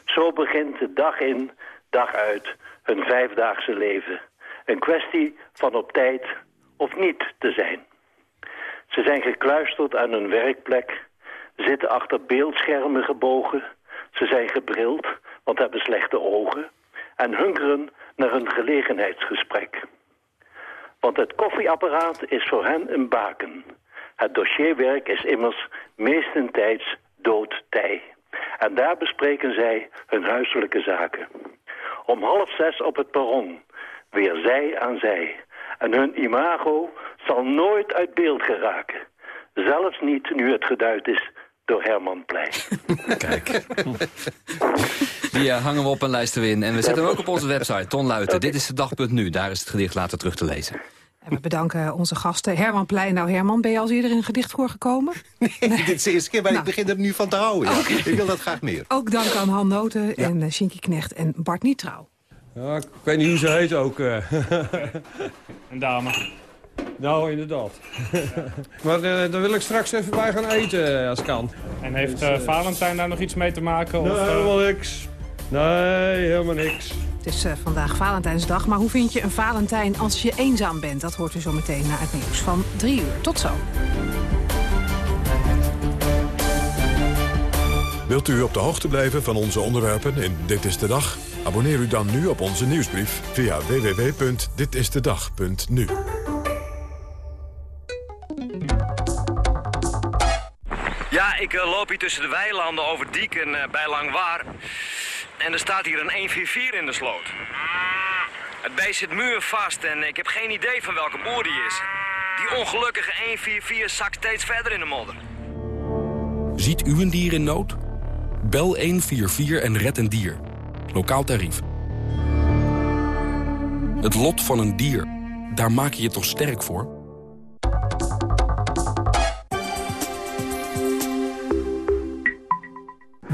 Zo begint de dag in, dag uit, hun vijfdaagse leven. Een kwestie van op tijd of niet te zijn. Ze zijn gekluisterd aan hun werkplek, zitten achter beeldschermen gebogen. Ze zijn gebrild, want hebben slechte ogen. En hunkeren naar een gelegenheidsgesprek. Want het koffieapparaat is voor hen een baken. Het dossierwerk is immers meestentijds doodtij. En daar bespreken zij hun huiselijke zaken. Om half zes op het perron, weer zij aan zij. En hun imago zal nooit uit beeld geraken. Zelfs niet nu het geduid is door Herman Pleij. Kijk. Die eh, hangen we op en lijsten we in. En we zetten hem ook op onze website, Ton Luiten. Dit is de dag.nu. Daar is het gedicht later terug te lezen. En we bedanken onze gasten Herman Plein. Nou Herman, ben je al eerder in een gedicht voorgekomen? Dit is de eerste keer, maar Nou. ik begin er nu van te houden. ja. Ik wil dat graag meer. Ook dank aan Han Noten en uh, Shinky Knecht en Bart Nietrouw. Ja, ik weet niet hoe ze heet ook. eh. Een dame. Nou, inderdaad. maar eh, dan wil ik straks even bij gaan eten, eh, als kan. En heeft Dus, eh, eh, Valentijn daar nog iets mee te maken? Nee, of, eh, helemaal niks. Nee, helemaal niks. Het is uh, vandaag Valentijnsdag, maar hoe vind je een Valentijn als je eenzaam bent? Dat hoort u zo meteen na het nieuws van drie uur. Tot zo. Wilt u op de hoogte blijven van onze onderwerpen in Dit is de Dag? Abonneer u dan nu op onze nieuwsbrief via www.ditistedag.nu. Ja, ik eh, loop hier tussen de weilanden over Dieken uh, bij Langwaar. En er staat hier een 144 in de sloot. Het beest zit muurvast en ik heb geen idee van welke boer die is. Die ongelukkige 144 zakt steeds verder in de modder. Ziet u een dier in nood? Bel 144 en red een dier. Lokaal tarief. Het lot van een dier, daar maak je je toch sterk voor?